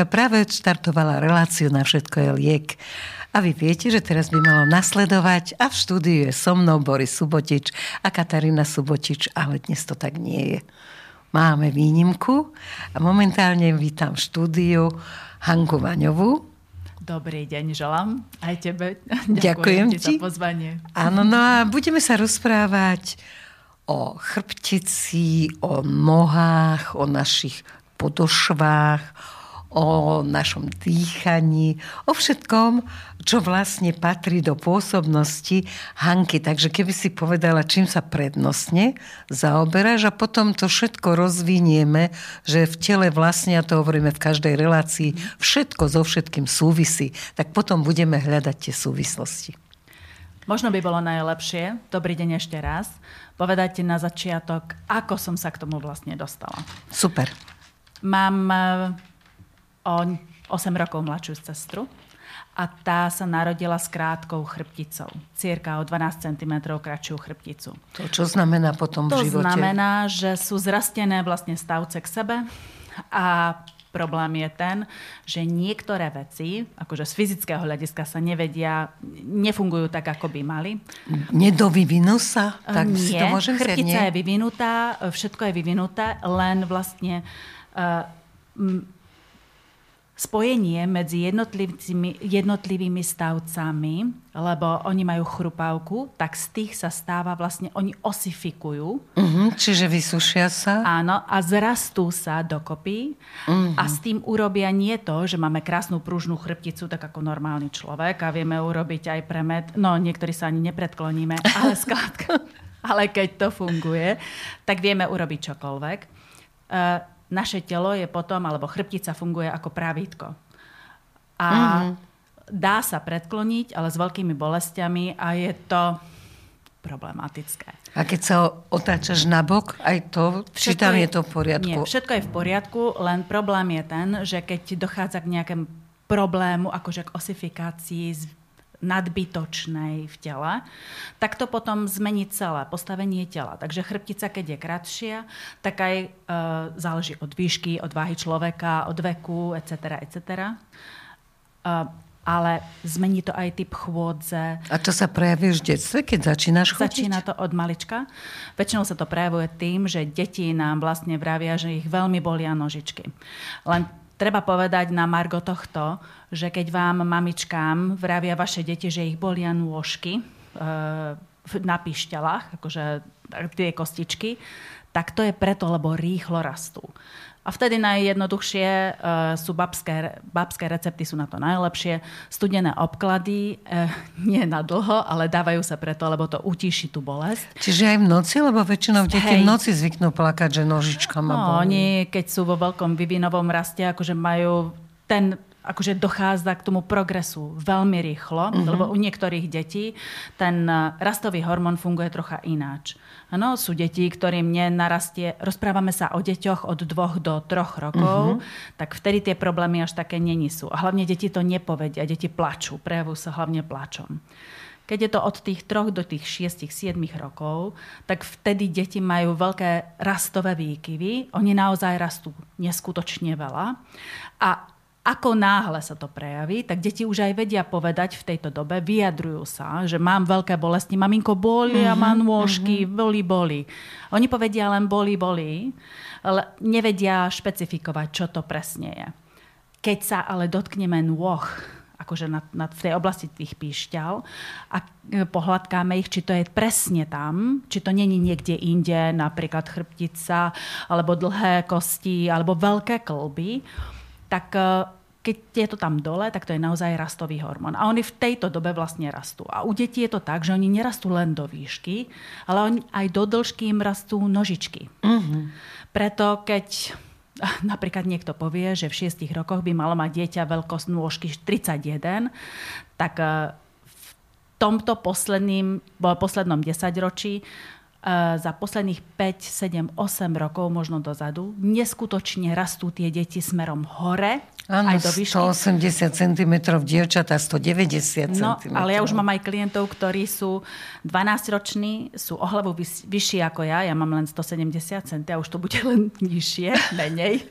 zvučka práve štartovala reláciu na všetko je liek. A vy viete, že teraz by malo nasledovať a v štúdiu je so mnou Boris Subotič a Katarína Subotič, ale dnes to tak nie je. Máme výnimku a momentálne vítam v štúdiu Hanku Vaňovú. Dobrý deň, želám aj tebe. Ďakujem, Ďakujem ti za pozvanie. Áno, no a budeme sa rozprávať o chrbtici, o nohách, o našich podošvách, o našom dýchaní, o všetkom, čo vlastne patrí do pôsobnosti Hanky. Takže keby si povedala, čím sa prednostne zaoberáš a potom to všetko rozvinieme, že v tele vlastne, a to hovoríme v každej relácii, všetko so všetkým súvisí, tak potom budeme hľadať tie súvislosti. Možno by bolo najlepšie, dobrý deň ešte raz, povedať na začiatok, ako som sa k tomu vlastne dostala. Super. Mám o 8 rokov mladšiu sestru a tá sa narodila s krátkou chrbticou. Cirka o 12 cm kratšiu chrbticu. To čo znamená potom to v živote? To znamená, že sú zrastené vlastne stavce k sebe a problém je ten, že niektoré veci, akože z fyzického hľadiska sa nevedia, nefungujú tak, ako by mali. Nedovyvinú sa? Tak nie, si to môžem chrbtica nie? je vyvinutá, všetko je vyvinuté, len vlastne uh, spojenie medzi jednotlivými, jednotlivými stavcami, lebo oni majú chrupavku, tak z tých sa stáva vlastne, oni osifikujú. Uh-huh, čiže vysušia sa? Áno, a zrastú sa dokopy uh-huh. a s tým urobia nie to, že máme krásnu pružnú chrbticu, tak ako normálny človek a vieme urobiť aj premed. No, niektorí sa ani nepredkloníme, ale skladka. ale keď to funguje, tak vieme urobiť čokoľvek. Uh, naše telo je potom, alebo chrbtica funguje ako právítko. A mm-hmm. dá sa predkloniť, ale s veľkými bolestiami a je to problematické. A keď sa otáčaš na bok, aj to, či tam je, je to v poriadku? Nie, všetko je v poriadku, len problém je ten, že keď dochádza k nejakému problému, akože k osifikácii, nadbytočnej v tele, tak to potom zmení celé postavenie tela. Takže chrbtica, keď je kratšia, tak aj e, záleží od výšky, od váhy človeka, od veku, etc. etc. E, ale zmení to aj typ chôdze. A to sa prejaví už v detstve, keď začínaš chodiť? Začína to od malička. Väčšinou sa to prejavuje tým, že deti nám vlastne vravia, že ich veľmi bolia nožičky. Len treba povedať na margo tohto, že keď vám mamičkám vravia vaše deti, že ich bolia nôžky e, na pišťalách, akože tie kostičky, tak to je preto, lebo rýchlo rastú. A vtedy najjednoduchšie uh, sú babské, babské recepty, sú na to najlepšie. Studené obklady, uh, nie na dlho, ale dávajú sa preto, lebo to utíši tú bolesť. Čiže aj v noci, lebo väčšinou deti v noci zvyknú plakať, že nožička ma No, oni, keď sú vo veľkom vyvinovom raste, akože majú ten akože dochádza k tomu progresu veľmi rýchlo, uh-huh. lebo u niektorých detí ten rastový hormón funguje trocha ináč. Ano, sú deti, ktorým nenarastie, rozprávame sa o deťoch od dvoch do troch rokov, uh-huh. tak vtedy tie problémy až také není sú. A hlavne deti to nepovedia, deti plačú, prejavujú sa hlavne plačom. Keď je to od tých troch do tých 6-7 rokov, tak vtedy deti majú veľké rastové výkyvy. Oni naozaj rastú neskutočne veľa. A ako náhle sa to prejaví, tak deti už aj vedia povedať v tejto dobe, vyjadrujú sa, že mám veľké bolesti, maminko boli a mám mhm, nôžky, uh-huh. boli, boli. Oni povedia len boli, boli, ale nevedia špecifikovať, čo to presne je. Keď sa ale dotkneme nôh, akože na, na, v tej oblasti tých píšťal a pohľadkáme ich, či to je presne tam, či to není niekde inde, napríklad chrbtica, alebo dlhé kosti, alebo veľké klby, tak e, keď je to tam dole, tak to je naozaj rastový hormón. A oni v tejto dobe vlastne rastú. A u detí je to tak, že oni nerastú len do výšky, ale oni aj do dĺžky im rastú nožičky. Mm-hmm. Preto keď napríklad niekto povie, že v 6 rokoch by malo mať dieťa veľkosť nôžky 31, tak e, v tomto posledným, poslednom desaťročí za posledných 5, 7, 8 rokov, možno dozadu, neskutočne rastú tie deti smerom hore, Áno, aj do výšky. 180 cm dievčatá, 190 no, cm. ale ja už mám aj klientov, ktorí sú 12-roční, sú o hlavu vyšší ako ja, ja mám len 170 cm a už to bude len nižšie, menej.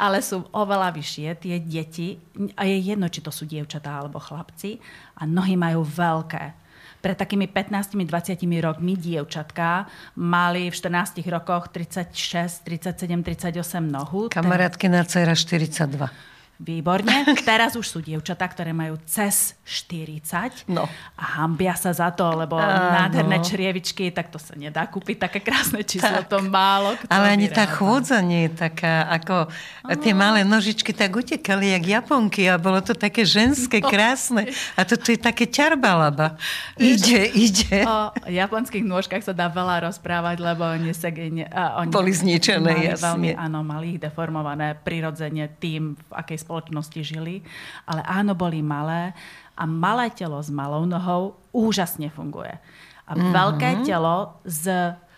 ale sú oveľa vyššie tie deti. A je jedno, či to sú dievčatá alebo chlapci. A nohy majú veľké pred takými 15-20 rokmi dievčatka mali v 14 rokoch 36, 37, 38 nohu. Kamarátky na dcera 42. Výborne. Teraz už sú dievčatá, ktoré majú cez 40 no. a hambia sa za to, lebo Áno. nádherné črievičky, tak to sa nedá kúpiť také krásne číslo, tak. to málo. Ale ani tá chôdza nie je taká, ako Áno. tie malé nožičky tak utekali, jak japonky a bolo to také ženské, no. krásne. A toto je také ťarbalaba. Ide, ide. O japonských nôžkach sa dá veľa rozprávať, lebo oni sa... Oni Boli zničené, jasne. Veľmi, áno, mali ich deformované prirodzene tým, v akej spoločnosti žili. Ale áno, boli malé a malé telo s malou nohou úžasne funguje. A mm-hmm. veľké telo s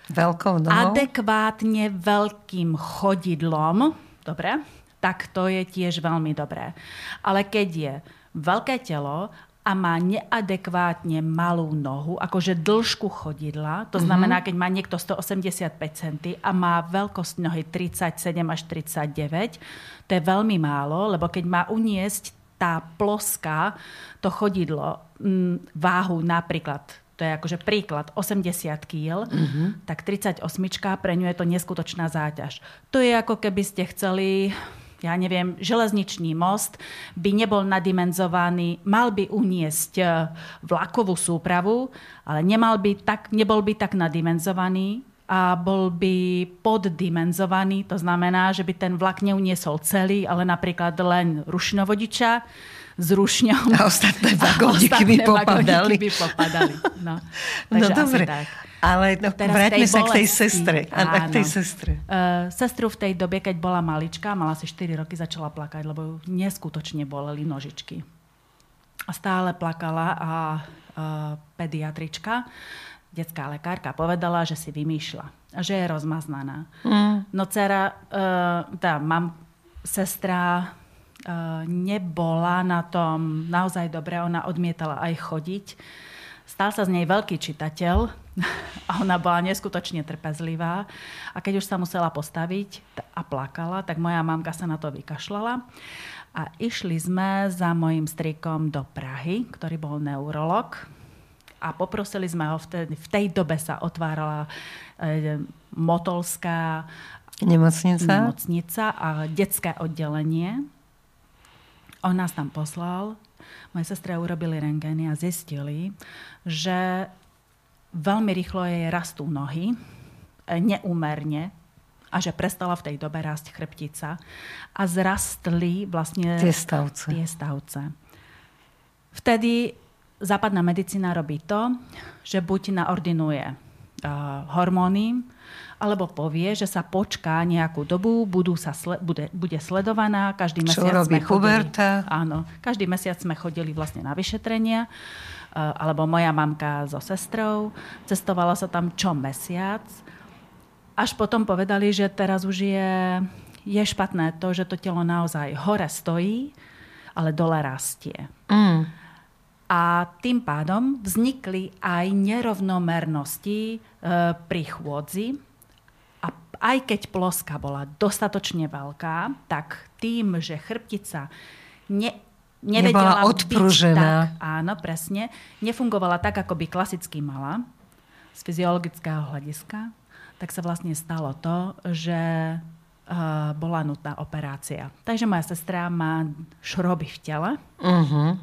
Veľkou nohou? adekvátne veľkým chodidlom, dobre, tak to je tiež veľmi dobré. Ale keď je veľké telo a má neadekvátne malú nohu, akože dĺžku chodidla, to mhm. znamená, keď má niekto 185 cm a má veľkosť nohy 37 až 39, to je veľmi málo, lebo keď má uniesť tá ploská, to chodidlo, m, váhu napríklad to je akože príklad, 80 kg, mm-hmm. tak 38 pre ňu je to neskutočná záťaž. To je ako keby ste chceli ja neviem, železničný most by nebol nadimenzovaný, mal by uniesť e, vlakovú súpravu, ale nemal by tak, nebol by tak nadimenzovaný a bol by poddimenzovaný. To znamená, že by ten vlak neuniesol celý, ale napríklad len rušinovodiča s rušňou. A ostatné vagóniky by popadali. By popadali. No, no dobre. Tak. Ale no, vráťme sa k tej sestre. Áno. A k tej sestre. Uh, sestru v tej dobe, keď bola malička, mala asi 4 roky, začala plakať, lebo ju neskutočne boleli nožičky. A stále plakala a uh, pediatrička, detská lekárka, povedala, že si vymýšľa. Že je rozmaznaná. Mm. No dcera, uh, tá mám sestra nebola na tom naozaj dobre. Ona odmietala aj chodiť. Stal sa z nej veľký čitateľ a ona bola neskutočne trpezlivá. A keď už sa musela postaviť a plakala, tak moja mamka sa na to vykašľala. A išli sme za mojim strikom do Prahy, ktorý bol neurolog. A poprosili sme ho, vtedy, v tej dobe sa otvárala e, motolská nemocnica. nemocnica a detské oddelenie. On nás tam poslal moje sestre urobili rengény a zistili, že veľmi rýchlo jej rastú nohy, e, neúmerne, a že prestala v tej dobe rásť chrbtica a zrastli vlastne tie stavce. Tie stavce. Vtedy západná medicína robí to, že buď naordinuje uh, hormóny, alebo povie, že sa počká nejakú dobu, budú sa sle, bude, bude sledovaná. Každý Čo mesiac robí sme chodili, Áno, každý mesiac sme chodili vlastne na vyšetrenia eh, alebo moja mamka so sestrou. Cestovala sa tam čo mesiac. Až potom povedali, že teraz už je, je špatné to, že to telo naozaj hore stojí, ale dole rastie. Mm. A tým pádom vznikli aj nerovnomernosti e, pri chôdzi, aj keď ploska bola dostatočne veľká, tak tým, že chrbtica ne, nevedela Nebola odpružená. byť tak, áno, presne, nefungovala tak, ako by klasicky mala z fyziologického hľadiska, tak sa vlastne stalo to, že uh, bola nutná operácia. Takže moja sestra má šroby v tele. Uh-huh.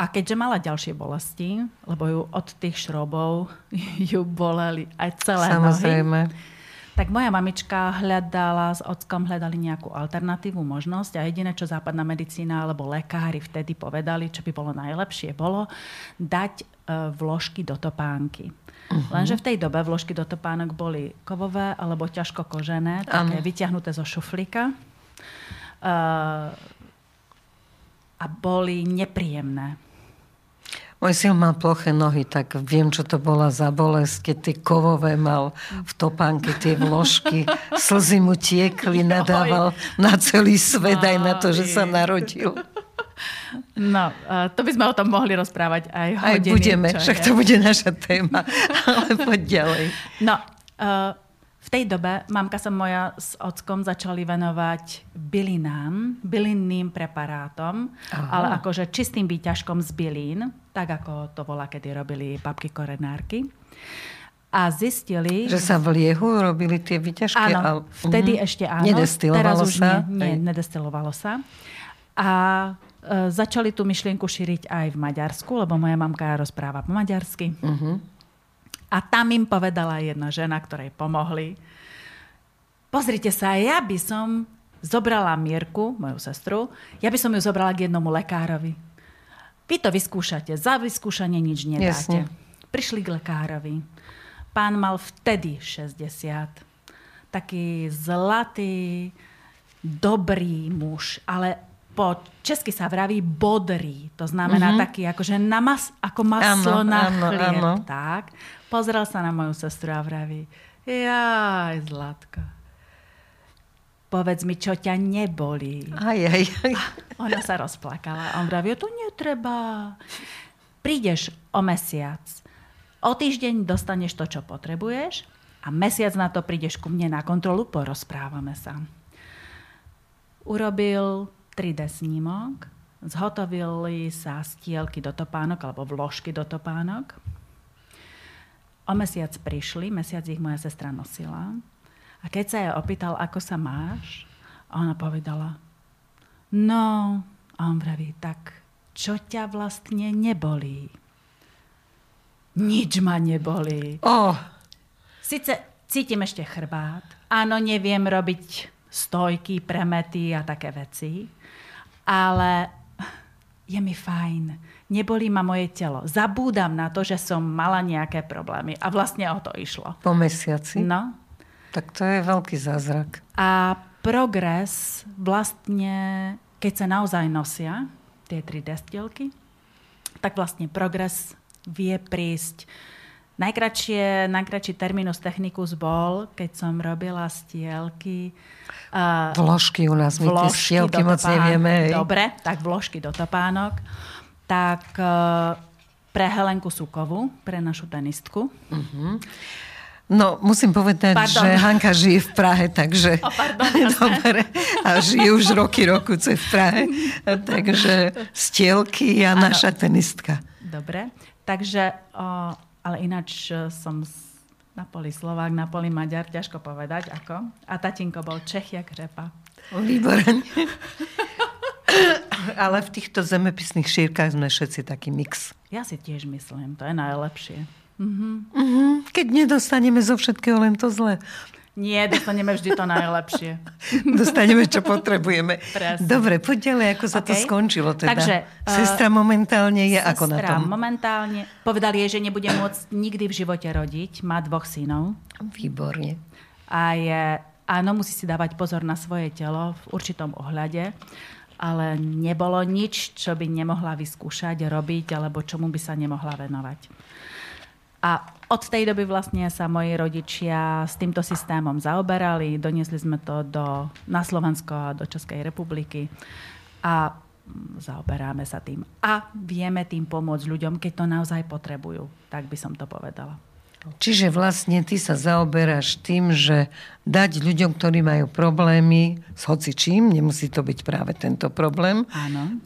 A keďže mala ďalšie bolesti, lebo ju od tých šrobov ju boleli aj celé Samozrejme. nohy, tak moja mamička hľadala, s ockom hľadali nejakú alternatívnu možnosť a jediné, čo západná medicína alebo lekári vtedy povedali, čo by bolo najlepšie, bolo dať e, vložky do topánky. Uh-huh. Lenže v tej dobe vložky do topánok boli kovové alebo ťažko kožené, také vyťahnuté zo šuflíka. Uh, a boli nepríjemné. Môj syn mal ploché nohy, tak viem, čo to bola za bolesť, keď tie kovové mal v topánke tie vložky. Slzy mu tiekli, nadával na celý svet aj na to, že sa narodil. No, to by sme o tom mohli rozprávať aj hodiny. Aj budeme, však to bude naša téma. Ale poď ďalej. No, uh, tej dobe mamka sa moja s ockom začali venovať bylinám, bylinným preparátom, Aha. ale akože čistým výťažkom z bylín, tak ako to volá, kedy robili babky korenárky. A zistili... Že sa v liehu robili tie výťažky? Áno, ale... vtedy mm, ešte áno. Nedestilovalo Teraz už sa? Nie, nie nedestilovalo sa. A e, začali tú myšlienku šíriť aj v Maďarsku, lebo moja mamka rozpráva po maďarsky. Uh-huh. A tam im povedala jedna žena, ktorej pomohli. Pozrite sa, ja by som zobrala Mierku, moju sestru, ja by som ju zobrala k jednomu lekárovi. Vy to vyskúšate, za vyskúšanie nič nedáte. Jasne. Prišli k lekárovi. Pán mal vtedy 60. Taký zlatý, dobrý muž, ale po česky sa vraví bodrý. To znamená mm-hmm. taký akože na mas, ako maslo ano, na chlieb. Ano. Tak. Pozrel sa na moju sestru a vraví, jaj, Zlatka, povedz mi, čo ťa nebolí. Aj, aj, aj. Ona sa rozplakala. A on vraví, to netreba. Prídeš o mesiac. O týždeň dostaneš to, čo potrebuješ a mesiac na to prídeš ku mne na kontrolu, porozprávame sa. Urobil 3D snímok, zhotovili sa stielky do topánok alebo vložky do topánok O mesiac prišli, mesiac ich moja sestra nosila. A keď sa jej opýtal, ako sa máš, ona povedala, no, a on vraví, tak čo ťa vlastne nebolí? Nič ma nebolí. Oh. Sice cítim ešte chrbát, áno, neviem robiť stojky, premety a také veci, ale je mi fajn nebolí ma moje telo. Zabúdam na to, že som mala nejaké problémy. A vlastne o to išlo. Po mesiaci? No. Tak to je veľký zázrak. A progres vlastne, keď sa naozaj nosia tie tri destielky, tak vlastne progres vie prísť Najkračšie, najkračší terminus technicus bol, keď som robila stielky. Uh, vložky u nás, my tie stielky moc nevieme. Hej. Dobre, tak vložky do topánok tak eh, pre Helenku Sukovú, pre našu tenistku. Uh-huh. No, musím povedať, pardon. že Hanka žije v Prahe, takže... Oh, pardon, Dobre. A žije už roky, rokuce v Prahe. takže stielky a ano. naša tenistka. Dobre. Takže, o, ale ináč eh, som na poli Slovák, na poli Maďar, ťažko povedať ako. A tatinko bol Čech jak řepa. Výborne. Ale v týchto zemepisných šírkach sme všetci taký mix. Ja si tiež myslím, to je najlepšie. Mm-hmm. Mm-hmm. Keď nedostaneme zo všetkého len to zlé. Nie, dostaneme vždy to najlepšie. Dostaneme, čo potrebujeme. Presne. Dobre, poď ďalej, ako sa okay. to skončilo. Teda. Takže, uh, sestra momentálne je ako na tom? momentálne. Povedali jej, že nebude môcť nikdy v živote rodiť. Má dvoch synov. Výborne. A je, áno, musí si dávať pozor na svoje telo v určitom ohľade ale nebolo nič, čo by nemohla vyskúšať, robiť, alebo čomu by sa nemohla venovať. A od tej doby vlastne sa moji rodičia s týmto systémom zaoberali, doniesli sme to do, na Slovensko a do Českej republiky a zaoberáme sa tým. A vieme tým pomôcť ľuďom, keď to naozaj potrebujú. Tak by som to povedala. Čiže vlastne ty sa zaoberáš tým, že dať ľuďom, ktorí majú problémy s hocičím, nemusí to byť práve tento problém, Áno.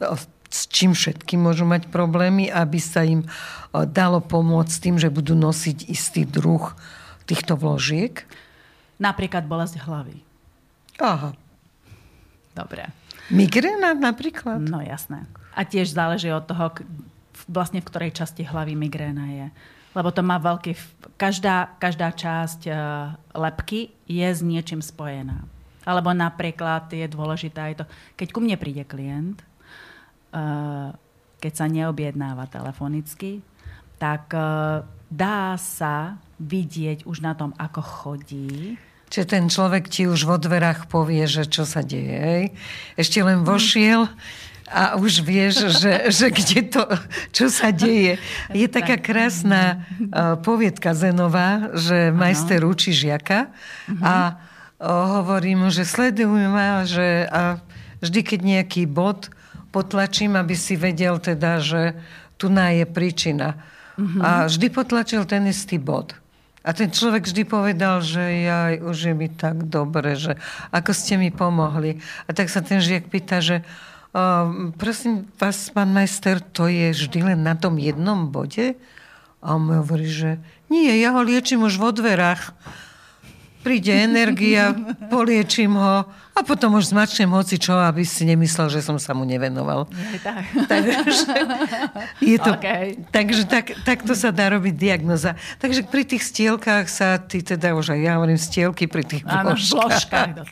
s čím všetky môžu mať problémy, aby sa im dalo pomôcť tým, že budú nosiť istý druh týchto vložiek? Napríklad bolesť hlavy. Aha. Dobre. Migréna napríklad? No jasné. A tiež záleží od toho, vlastne v ktorej časti hlavy migréna je lebo to má veľký... Každá, každá časť uh, lepky je s niečím spojená. Alebo napríklad je dôležité aj to, keď ku mne príde klient, uh, keď sa neobjednáva telefonicky, tak uh, dá sa vidieť už na tom, ako chodí. Čiže ten človek ti už vo dverách povie, že čo sa deje. Ešte len vošiel, a už vieš, že, že kde to, čo sa deje. Je taká krásna uh, poviedka Zenová, že majster učí žiaka a uh, hovorí mu, že sleduj ma, že a vždy, keď nejaký bod potlačím, aby si vedel teda, že tu je príčina. Uh-huh. A vždy potlačil ten istý bod. A ten človek vždy povedal, že ja už je mi tak dobre, že ako ste mi pomohli. A tak sa ten žiak pýta, že prosím vás, pán majster, to je vždy len na tom jednom bode? A on mi hovorí, že nie, ja ho liečím už vo dverách príde energia, poliečím ho a potom už zmačnem hoci čo, aby si nemyslel, že som sa mu nevenoval. Nie, tak. takže je to, okay. takže tak, takto sa dá robiť diagnoza. Takže pri tých stielkách sa, ty teda už aj ja hovorím stielky, pri tých Áno, vložkách.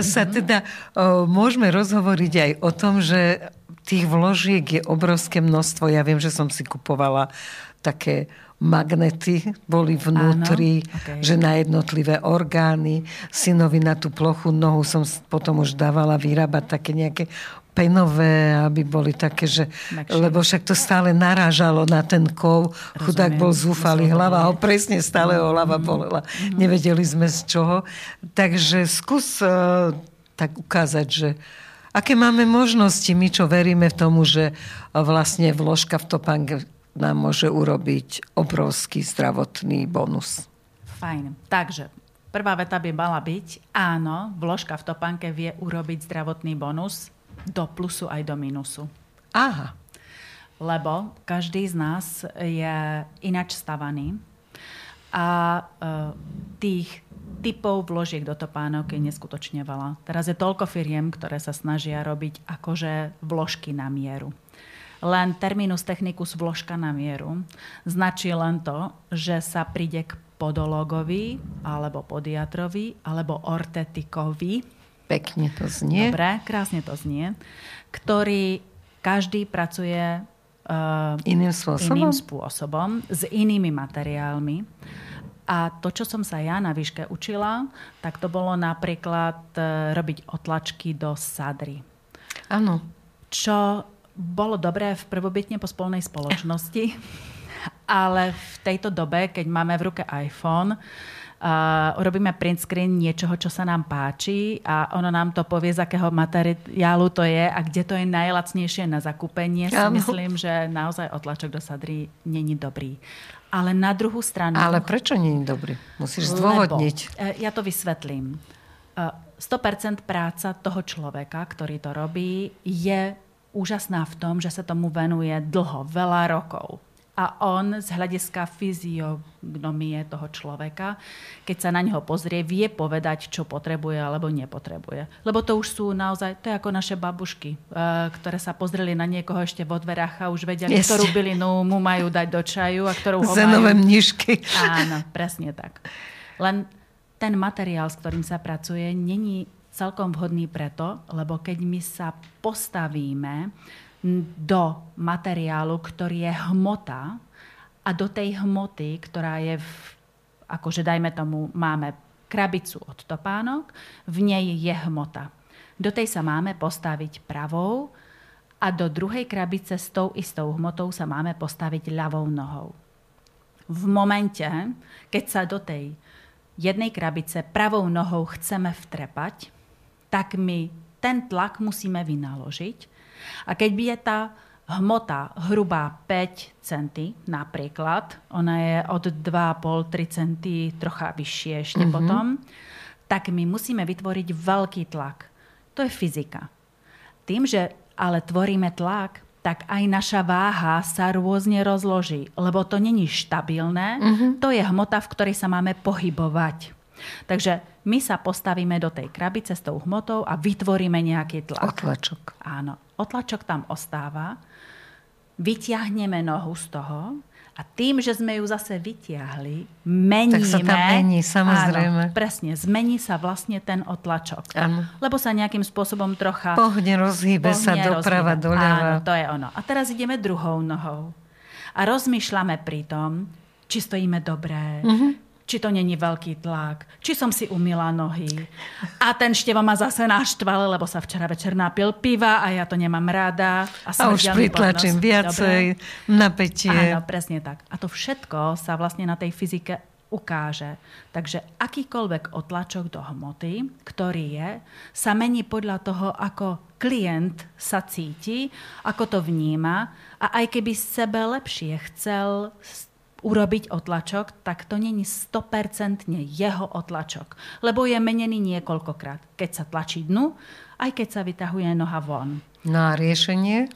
sa mhm. teda o, môžeme rozhovoriť aj o tom, že tých vložiek je obrovské množstvo. Ja viem, že som si kupovala také magnety boli vnútri, Áno, okay. že na jednotlivé orgány. Synovi na tú plochu nohu som potom už dávala vyrábať také nejaké penové, aby boli také, že... Mekšie. Lebo však to stále narážalo na ten kov. Rozumiem. Chudák bol zúfalý, hlava ho presne stále ho hlava mhm. bolela. Mm-hmm. Nevedeli sme z čoho. Takže skús uh, tak ukázať, že aké máme možnosti, my čo veríme v tomu, že vlastne vložka v topánke nám môže urobiť obrovský zdravotný bonus. Fajn. Takže prvá veta by mala byť, áno, vložka v topánke vie urobiť zdravotný bonus do plusu aj do minusu. Aha. Lebo každý z nás je inač stavaný a e, tých typov vložiek do topánok je neskutočne veľa. Teraz je toľko firiem, ktoré sa snažia robiť akože vložky na mieru len terminus technicus vložka na mieru. Značí len to, že sa príde k podologovi, alebo podiatrovi, alebo ortetikovi. Pekne to znie. Dobre, krásne to znie. Ktorý každý pracuje uh, iným, spôsobom? iným spôsobom, s inými materiálmi. A to, čo som sa ja na výške učila, tak to bolo napríklad uh, robiť otlačky do sadry. Áno. Čo bolo dobré v prvobytne po spolnej spoločnosti, ale v tejto dobe, keď máme v ruke iPhone, Urobíme print screen niečoho, čo sa nám páči a ono nám to povie, z akého materiálu to je a kde to je najlacnejšie na zakúpenie. Si myslím, že naozaj otlačok do sadry není dobrý. Ale na druhú stranu... Ale prečo není dobrý? Musíš zdôvodniť. Lebo, ja to vysvetlím. Uh, 100% práca toho človeka, ktorý to robí, je úžasná v tom, že sa tomu venuje dlho, veľa rokov. A on z hľadiska fyziognomie toho človeka, keď sa na neho pozrie, vie povedať, čo potrebuje alebo nepotrebuje. Lebo to už sú naozaj, to je ako naše babušky, eh, ktoré sa pozreli na niekoho ešte vo dverách a už vedeli, Jeste. ktorú bylinu mu majú dať do čaju a ktorú ho Zenové majú... mnišky. Áno, presne tak. Len ten materiál, s ktorým sa pracuje, není celkom vhodný preto, lebo keď my sa postavíme do materiálu, ktorý je hmota a do tej hmoty, ktorá je v, akože dajme tomu, máme krabicu od topánok, v nej je hmota. Do tej sa máme postaviť pravou a do druhej krabice s tou istou hmotou sa máme postaviť ľavou nohou. V momente, keď sa do tej jednej krabice pravou nohou chceme vtrepať, tak my ten tlak musíme vynaložiť. A keď by je tá hmota hrubá 5 cm napríklad, ona je od 2,5-3 cm trocha vyššie ešte mm-hmm. potom, tak my musíme vytvoriť veľký tlak. To je fyzika. Tým, že ale tvoríme tlak, tak aj naša váha sa rôzne rozloží, lebo to není štabilné, mm-hmm. to je hmota, v ktorej sa máme pohybovať. Takže my sa postavíme do tej krabice s tou hmotou a vytvoríme nejaký tlak. Otlačok. Áno, otlačok tam ostáva, vyťahneme nohu z toho a tým, že sme ju zase vytiahli, meníme... Tak sa tam mení, samozrejme. Áno, presne, zmení sa vlastne ten otlačok. Áno. Lebo sa nejakým spôsobom trocha... Pohne, rozhýbe pohne, sa doprava, doľava. Áno, to je ono. A teraz ideme druhou nohou. A rozmýšľame pri tom, či stojíme dobré, uh-huh či to není veľký tlak, či som si umila nohy. A ten števo ma zase naštval, lebo sa včera večer napil piva a ja to nemám rada. A, a už pritlačím viacej Dobre? napätie. Áno, presne tak. A to všetko sa vlastne na tej fyzike ukáže. Takže akýkoľvek otlačok do hmoty, ktorý je, sa mení podľa toho, ako klient sa cíti, ako to vníma a aj keby sebe lepšie chcel urobiť otlačok, tak to není 100% jeho otlačok, lebo je menený niekoľkokrát. Keď sa tlačí dnu, aj keď sa vytahuje noha von. No a riešenie?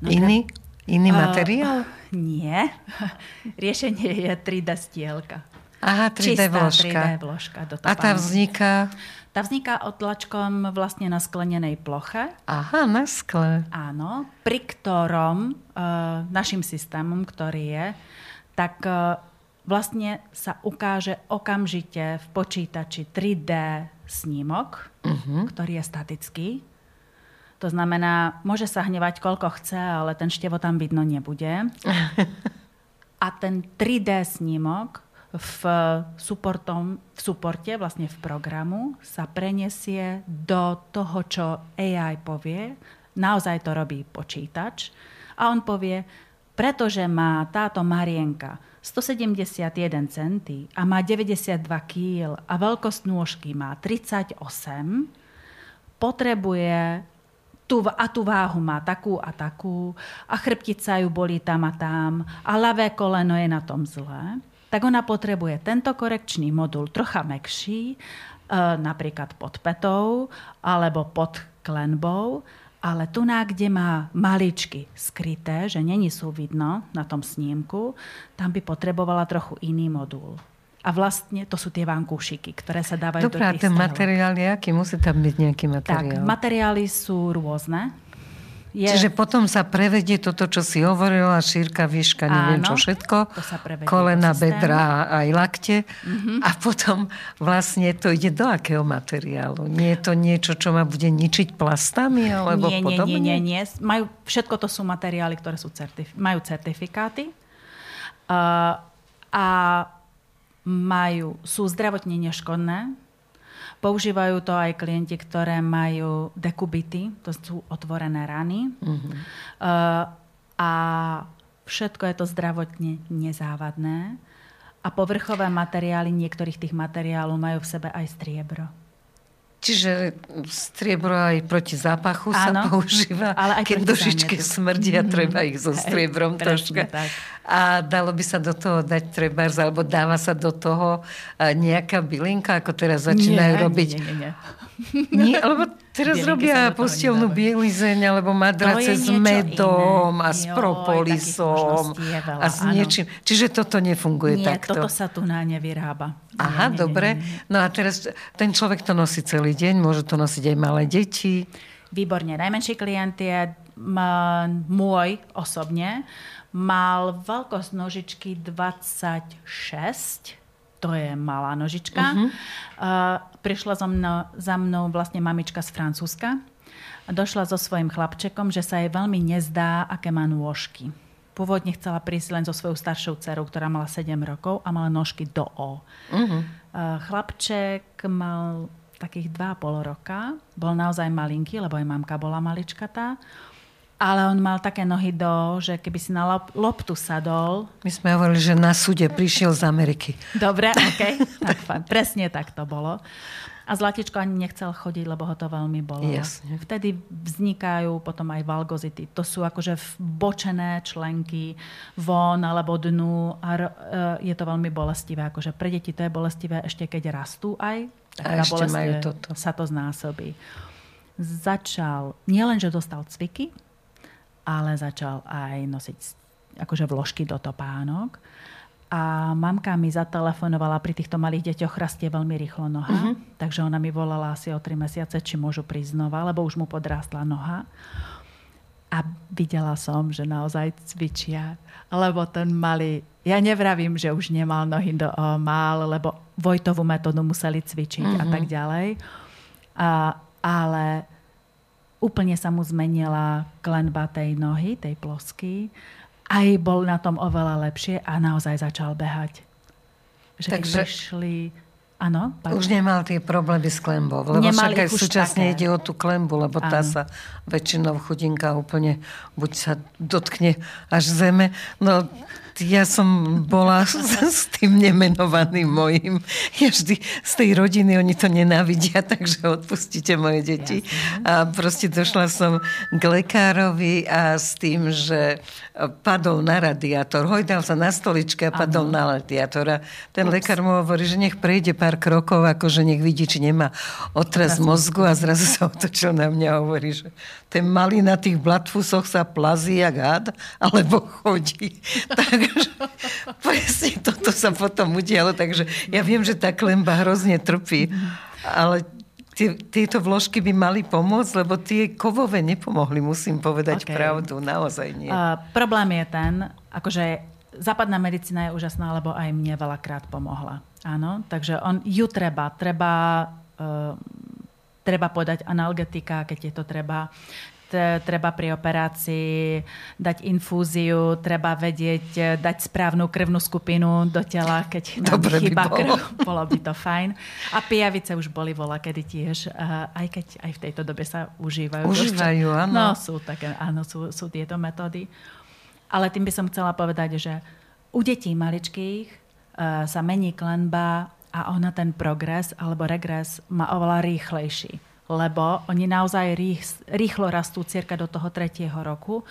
No, iný? Iný uh, materiál? Nie. riešenie je 3D stielka. Aha, 3D Čistá vložka. 3D vložka a tá vzniká? Tá vzniká otlačkom vlastne na sklenenej ploche. Aha, na skle. Áno, pri ktorom uh, našim systémom, ktorý je, tak uh, vlastne sa ukáže okamžite v počítači 3D snímok, uh-huh. ktorý je statický. To znamená, môže sa hnevať koľko chce, ale ten števo tam vidno nebude. A ten 3D snímok v, supportom, v suporte, vlastne v programu, sa prenesie do toho, čo AI povie. Naozaj to robí počítač. A on povie, pretože má táto Marienka 171 centy a má 92 kg a veľkosť nôžky má 38, potrebuje tú, a tú váhu má takú a takú a chrbtica ju bolí tam a tam a ľavé koleno je na tom zlé tak ona potrebuje tento korekčný modul trocha mekší, e, napríklad pod petou alebo pod klenbou, ale tu na, kde má maličky skryté, že není sú vidno na tom snímku, tam by potrebovala trochu iný modul. A vlastne to sú tie vankúšiky, ktoré sa dávajú Dobrá, do tých ten materiál je aký? Musí tam byť nejaký materiál. Tak, materiály sú rôzne. Je... Čiže potom sa prevedie toto, čo si hovorila, šírka, výška, neviem Áno, čo všetko, kolena, bedra aj lakte. Mm-hmm. A potom vlastne to ide do akého materiálu? Nie je to niečo, čo ma bude ničiť plastami alebo nie, podobne? Nie, nie, nie. Majú, všetko to sú materiály, ktoré sú certif- majú certifikáty. Uh, a majú, sú zdravotne neškodné, Používajú to aj klienti, ktoré majú dekubity, to sú otvorené rany. Uh-huh. Uh, a všetko je to zdravotne nezávadné. A povrchové materiály niektorých tých materiálov majú v sebe aj striebro. Čiže striebro aj proti zápachu Áno, sa používa, ale aj keď dušičke smrdia, mm-hmm. treba ich so striebrom troška. Tak. A dalo by sa do toho dať trebárs, alebo dáva sa do toho nejaká bylinka, ako teraz začínajú nie, robiť. Nie, nie, nie. Nie, lebo teraz Bielinky robia postielnú bielizeň, alebo madrace s medom iné. a s propolisom a s niečím. Áno. Čiže toto nefunguje Nie, takto. toto sa tu na nevyrába. Aha, nie, nie, dobre. No a teraz ten človek to nosí celý deň, môžu to nosiť aj malé deti. Výborne. Najmenší klient je môj osobne. Mal veľkosť nožičky 26 to je malá nožička. Uh-huh. Uh, prišla za mnou, za mnou vlastne mamička z Francúzska. Došla so svojím chlapčekom, že sa jej veľmi nezdá, aké má nôžky. Pôvodne chcela prísť len so svojou staršou dcerou, ktorá mala 7 rokov a mala nožky do O. Uh-huh. Uh, chlapček mal takých 2,5 roka. Bol naozaj malinký, lebo aj mamka bola maličkatá. Ale on mal také nohy do, že keby si na loptu sadol... My sme hovorili, že na súde prišiel z Ameriky. Dobre, OK. tak fajn. Presne tak to bolo. A Zlatičko ani nechcel chodiť, lebo ho to veľmi bolo. Jasne. Vtedy vznikajú potom aj valgozity. To sú akože bočené členky von alebo dnu a e, je to veľmi bolestivé. Akože pre deti to je bolestivé ešte keď rastú aj. A ešte majú toto. Sa to znásobí. Začal, nielen, že dostal cviky, ale začal aj nosiť akože vložky do topánok. A mamka mi zatelefonovala, pri týchto malých deťoch rastie veľmi rýchlo noha, uh-huh. takže ona mi volala asi o 3 mesiace, či môžu prísť znova, lebo už mu podrástla noha. A videla som, že naozaj cvičia, lebo ten malý, ja nevravím, že už nemal nohy do o, mal, lebo Vojtovú metódu museli cvičiť uh-huh. a tak ďalej. A, ale úplne sa mu zmenila klenba tej nohy, tej plosky. Aj bol na tom oveľa lepšie a naozaj začal behať. Že Takže... prišli... Áno, Už nemal tie problémy s klembou, lebo Nemali však aj súčasne také. ide o tú klembu, lebo tá sa väčšinou chudinka úplne buď sa dotkne až zeme. No ja som bola s, tým nemenovaným mojim. Ja vždy z tej rodiny, oni to nenávidia, takže odpustite moje deti. A proste došla som k lekárovi a s tým, že padol na radiátor. Hojdal sa na stoličke a padol ano. na radiátor. A ten Ups. lekár mu hovorí, že nech prejde pár krokov, akože nech vidí, či nemá otras mozgu a zrazu sa otočil na mňa a hovorí, že ten malý na tých blatfusoch sa plazí jak had, alebo chodí. takže presne toto sa potom udialo, takže ja viem, že tá klemba hrozne trpí, ale tie, tieto vložky by mali pomôcť, lebo tie kovové nepomohli, musím povedať okay. pravdu, naozaj nie. Uh, problém je ten, akože západná medicína je úžasná, lebo aj mne veľakrát pomohla. Áno, takže on, ju treba, treba uh, treba podať analgetika, keď je to treba treba pri operácii dať infúziu, treba vedieť, e, dať správnu krvnú skupinu do tela, keď nám Dobre chýba by bolo. krv. Bolo by to fajn. A pijavice už boli vola, kedy tiež, e, aj keď aj v tejto dobe sa užívajú. Užívajú, áno. No, sú, také, áno, sú, sú tieto metódy. Ale tým by som chcela povedať, že u detí maličkých sa mení klenba a ona ten progres alebo regres má oveľa rýchlejší lebo oni naozaj rýchlo rastú cirka do toho tretieho roku.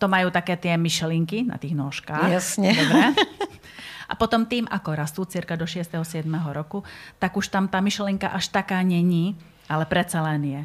To majú také tie myšelinky na tých nôžkach. Jasne. Dobre. A potom tým, ako rastú cirka do 6. 7. roku, tak už tam tá myšelinka až taká není, ale predsa len je.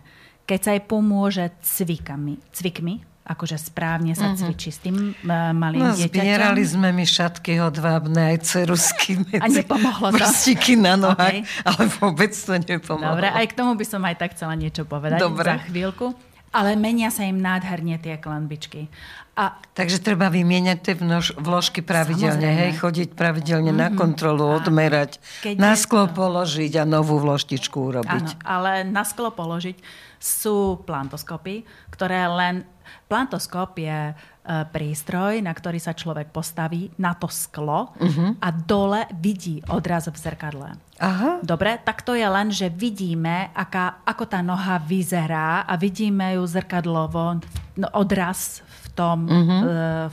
Keď sa jej pomôže cvikami, cvikmi, akože správne sa mm-hmm. cvičí s tým uh, malým no, dieťaťom. Zbierali sme mi šatky hodvábne, aj cerusky medzi A nepomohlo to? na nohách, okay. ale vôbec to nepomohlo. Dobre, aj k tomu by som aj tak chcela niečo povedať Dobre. za chvíľku. Ale menia sa im nádherne tie klanbičky. A... Takže treba vymieňať tie vnož, vložky pravidelne, Samozrejme. hej, chodiť pravidelne mm-hmm. na kontrolu, odmerať, Keď na sklo to... položiť a novú vloštičku urobiť. Áno, ale na sklo položiť sú plantoskopy, ktoré len Plantoskop je e, prístroj, na ktorý sa človek postaví na to sklo uh-huh. a dole vidí odraz v zrkadle. Aha. Dobre, tak to je len, že vidíme, aká, ako tá noha vyzerá a vidíme ju zrkadlovo, no, odraz v tom, uh-huh.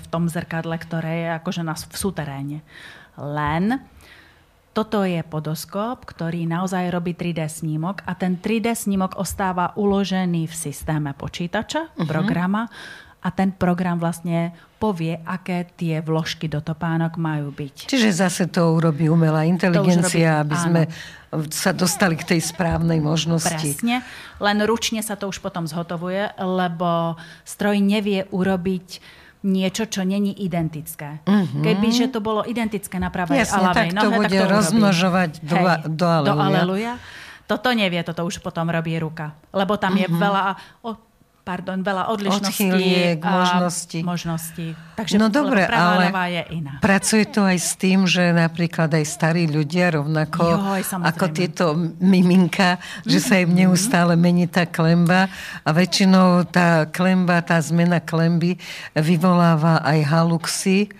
v tom zrkadle, ktoré je akože nás v súteréne. Len toto je podoskop, ktorý naozaj robí 3D snímok a ten 3D snímok ostáva uložený v systéme počítača, uh-huh. programa a ten program vlastne povie, aké tie vložky do topánok majú byť. Čiže zase to urobí umelá inteligencia, robí, aby áno. sme sa dostali k tej správnej možnosti. Presne, len ručne sa to už potom zhotovuje, lebo stroj nevie urobiť niečo, čo není identické. Uh-huh. Keby, že to bolo identické na pravej Jasne, a ľavej tak to nohe, bude tak to rozmnožovať do, Hej, do, aleluja. do aleluja. Toto nevie, toto už potom robí ruka. Lebo tam uh-huh. je mhm. veľa... O, pardon, veľa odlišností Odchýliek, možností. možností. Takže no dobre, ale je iná. pracuje to aj s tým, že napríklad aj starí ľudia rovnako Joj, ako tieto miminka, že sa im neustále mení tá klemba a väčšinou tá klemba, tá zmena klemby vyvoláva aj haluxy.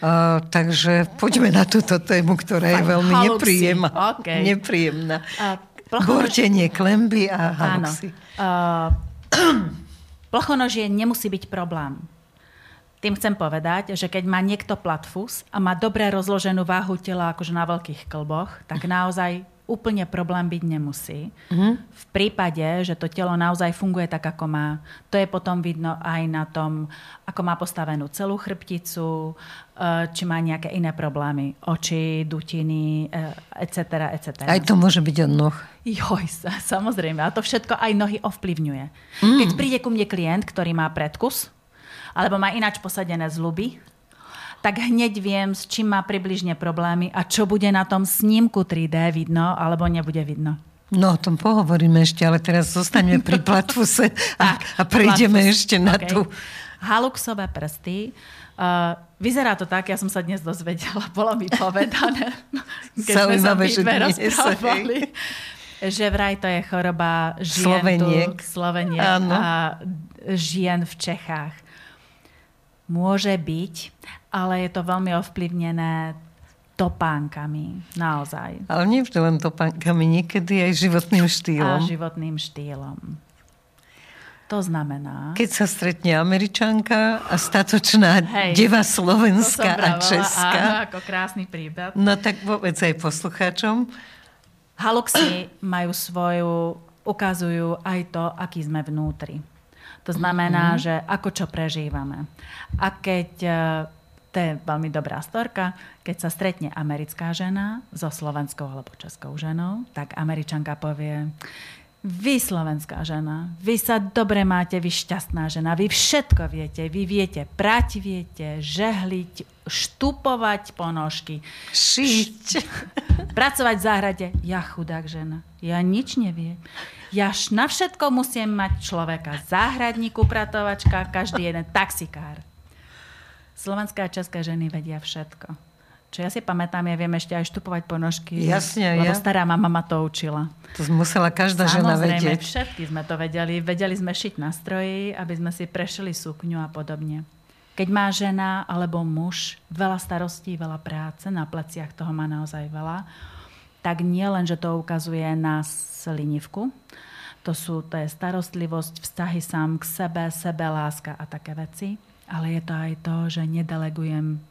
Uh, takže poďme na túto tému, ktorá je veľmi nepríjemná. Okay. nepríjemná. Uh, Bortenie klemby a haluxy. Áno. Uh, Plochonožie nemusí byť problém. Tým chcem povedať, že keď má niekto platfus a má dobre rozloženú váhu tela akože na veľkých klboch, tak naozaj úplne problém byť nemusí. Mm-hmm. V prípade, že to telo naozaj funguje tak, ako má, to je potom vidno aj na tom, ako má postavenú celú chrbticu, eh, či má nejaké iné problémy, oči, dutiny, etc. etc. Aj to môže byť od noh. Joj, samozrejme. A to všetko aj nohy ovplyvňuje. Mm. Keď príde ku mne klient, ktorý má predkus, alebo má ináč posadené zluby, tak hneď viem, s čím má približne problémy a čo bude na tom snímku 3D vidno, alebo nebude vidno. No, o tom pohovoríme ešte, ale teraz zostaneme pri platfuse a, a prejdeme platfus. ešte na okay. tú... Haluxové prsty. Uh, vyzerá to tak, ja som sa dnes dozvedela, bolo mi povedané, keď sme sa rozprávali že vraj to je choroba žien Sloveniek, tu, Sloveniek a žien v Čechách. Môže byť, ale je to veľmi ovplyvnené topánkami, naozaj. Ale nie vždy len topánkami, niekedy aj životným štýlom. A životným štýlom. To znamená... Keď sa stretne Američanka a statočná Hej, deva slovenská a česká. Áno, ako krásny prípad. No tak vôbec aj poslucháčom. Haluxy majú svoju, ukazujú aj to, aký sme vnútri. To znamená, mm-hmm. že ako čo prežívame. A keď, e, to je veľmi dobrá storka, keď sa stretne americká žena so slovenskou alebo českou ženou, tak američanka povie, vy, slovenská žena, vy sa dobre máte, vy šťastná žena, vy všetko viete, vy viete prať, viete žehliť, štupovať ponožky. Šiť. Pracovať v záhrade. Ja chudák žena. Ja nič nevie. Ja na všetko musím mať človeka. Záhradník, upratovačka, každý jeden taxikár. Slovenská a české ženy vedia všetko. Čo ja si pamätám, ja viem ešte aj štupovať ponožky. Jasne, lebo ja. stará mama ma to učila. To musela každá žena vedieť. všetky sme to vedeli. Vedeli sme šiť na stroji, aby sme si prešili sukňu a podobne. Keď má žena alebo muž veľa starostí, veľa práce, na pleciach toho má naozaj veľa, tak nie len, že to ukazuje na slinivku, to, sú, to je starostlivosť, vzťahy sám k sebe, sebe, láska a také veci, ale je to aj to, že nedelegujem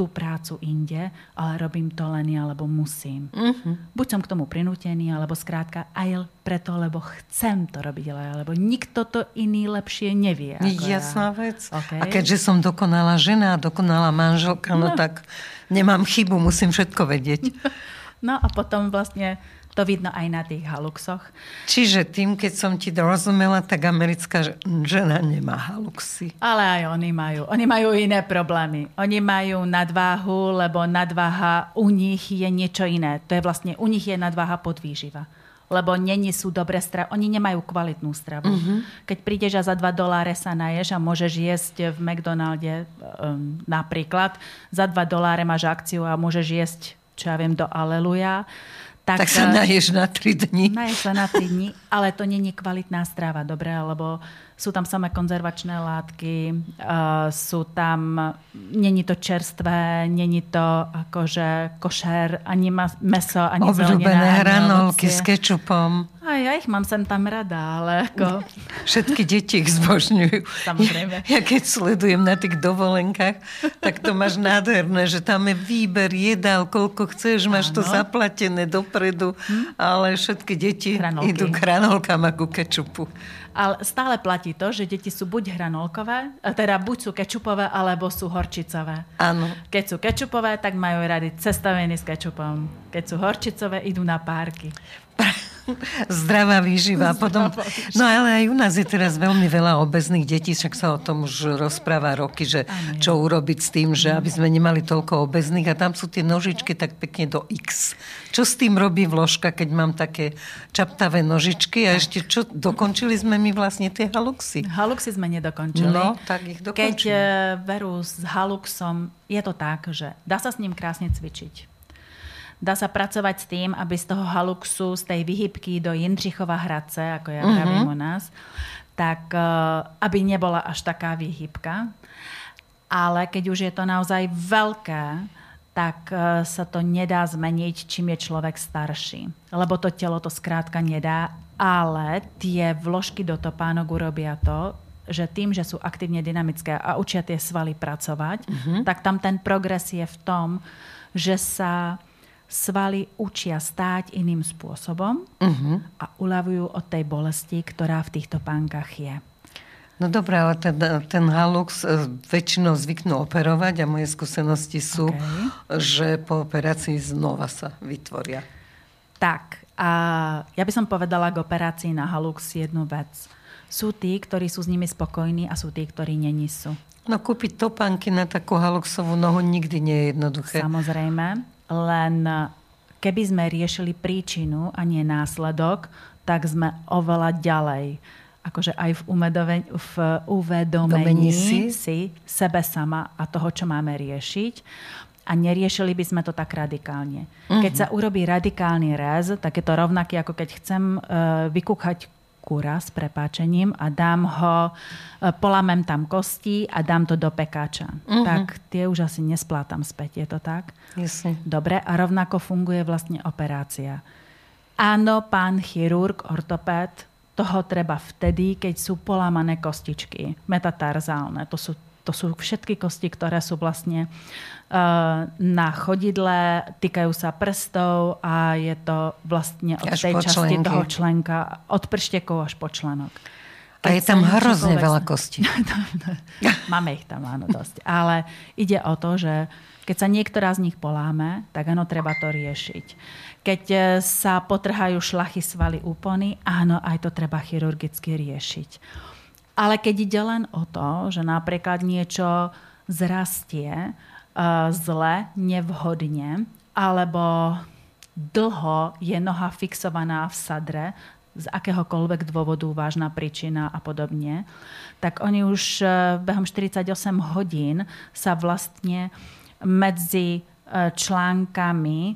tú prácu inde, ale robím to len ja, lebo musím. Uh-huh. Buď som k tomu prinútený, alebo skrátka aj preto, lebo chcem to robiť, lebo nikto to iný lepšie nevie. Ako Jasná ja. vec. Okay. A keďže som dokonalá žena a dokonalá manželka, no, no tak nemám chybu, musím všetko vedieť. no a potom vlastne to vidno aj na tých haluxoch. Čiže tým, keď som ti dorozumela, tak americká žena nemá haluxy. Ale aj oni majú. Oni majú iné problémy. Oni majú nadváhu, lebo nadváha u nich je niečo iné. To je vlastne, u nich je nadváha podvýživa lebo není sú dobré stravy. Oni nemajú kvalitnú stravu. Uh-huh. Keď prídeš a za 2 doláre sa naješ a môžeš jesť v McDonalde um, napríklad, za 2 doláre máš akciu a môžeš jesť, čo ja viem, do Aleluja, tak, tak sa naješ na 3 dní. Naješ sa na 3 dní, ale to není kvalitná strava, dobre? Lebo sú tam samé konzervačné látky, uh, sú tam, není to čerstvé, není to akože košer, ani meso, ani Obľúbené hranolky s kečupom. A ja ich mám sem tam rada, ale ako... Všetky deti ich zbožňujú. Samozrejme. Ja, ja keď sledujem na tých dovolenkách, tak to máš nádherné, že tam je výber jedál, koľko chceš, máš Áno. to zaplatené dopredu, hm? ale všetky deti Hranolky. idú k hranolkám a ku kečupu. Ale stále platí to, že deti sú buď hranolkové, teda buď sú kečupové, alebo sú horčicové. Áno. Keď sú kečupové, tak majú rady cestoviny s kečupom. Keď sú horčicové, idú na párky. Zdravá výživa. Potom, no ale aj u nás je teraz veľmi veľa obezných detí, však sa o tom už rozpráva roky, že čo urobiť s tým, že aby sme nemali toľko obezných a tam sú tie nožičky tak pekne do X. Čo s tým robí vložka, keď mám také čaptavé nožičky a ešte čo, dokončili sme my vlastne tie haluxy? Haluxy sme nedokončili. No, tak ich dokončili. Keď e, veru s haluxom, je to tak, že dá sa s ním krásne cvičiť. Dá sa pracovať s tým, aby z toho haluxu, z tej vyhybky do Jindřichova Hradce, ako ja uh-huh. u nás, tak e, aby nebola až taká výhybka. Ale keď už je to naozaj veľké, tak e, sa to nedá zmeniť, čím je človek starší. Lebo to telo to skrátka nedá, ale tie vložky do topánok urobia to, že tým, že sú aktívne dynamické a učia tie svaly pracovať, uh-huh. tak tam ten progres je v tom, že sa svaly učia stáť iným spôsobom uh-huh. a uľavujú od tej bolesti, ktorá v týchto pánkach je. No dobré, ale ten, ten halux e, väčšinou zvyknú operovať a moje skúsenosti sú, okay. že po operácii znova sa vytvoria. Tak, a ja by som povedala k operácii na halux jednu vec. Sú tí, ktorí sú s nimi spokojní a sú tí, ktorí není sú. No kúpiť topánky na takú haluxovú nohu nikdy nie je jednoduché. Samozrejme len keby sme riešili príčinu a nie následok, tak sme oveľa ďalej. Akože aj v, umedoven- v uvedomení si. si sebe sama a toho, čo máme riešiť. A neriešili by sme to tak radikálne. Uh-huh. Keď sa urobí radikálny rez, tak je to rovnaké, ako keď chcem uh, vykúchať kura s prepáčením a dám ho, e, polamem tam kosti a dám to do pekáča. Uh-huh. Tak tie už asi nesplátam späť, je to tak? Jasne. Dobre, a rovnako funguje vlastne operácia. Áno, pán chirurg, ortopéd, toho treba vtedy, keď sú polámané kostičky, metatarzálne. To sú, to sú všetky kosti, ktoré sú vlastne uh, na chodidle, týkajú sa prstov a je to vlastne od až tej časti členky. toho členka, od prštekov až po členok. Keď a je tam hrozne veľa kostí. Máme ich tam, áno, dosť. Ale ide o to, že keď sa niektorá z nich poláme, tak áno, treba to riešiť. Keď e, sa potrhajú šlachy svaly úpony, áno, aj to treba chirurgicky riešiť. Ale keď ide len o to, že napríklad niečo zrastie uh, zle, nevhodne, alebo dlho je noha fixovaná v sadre, z akéhokoľvek dôvodu, vážna príčina a podobne, tak oni už e, behom 48 hodín sa vlastne medzi e, článkami e,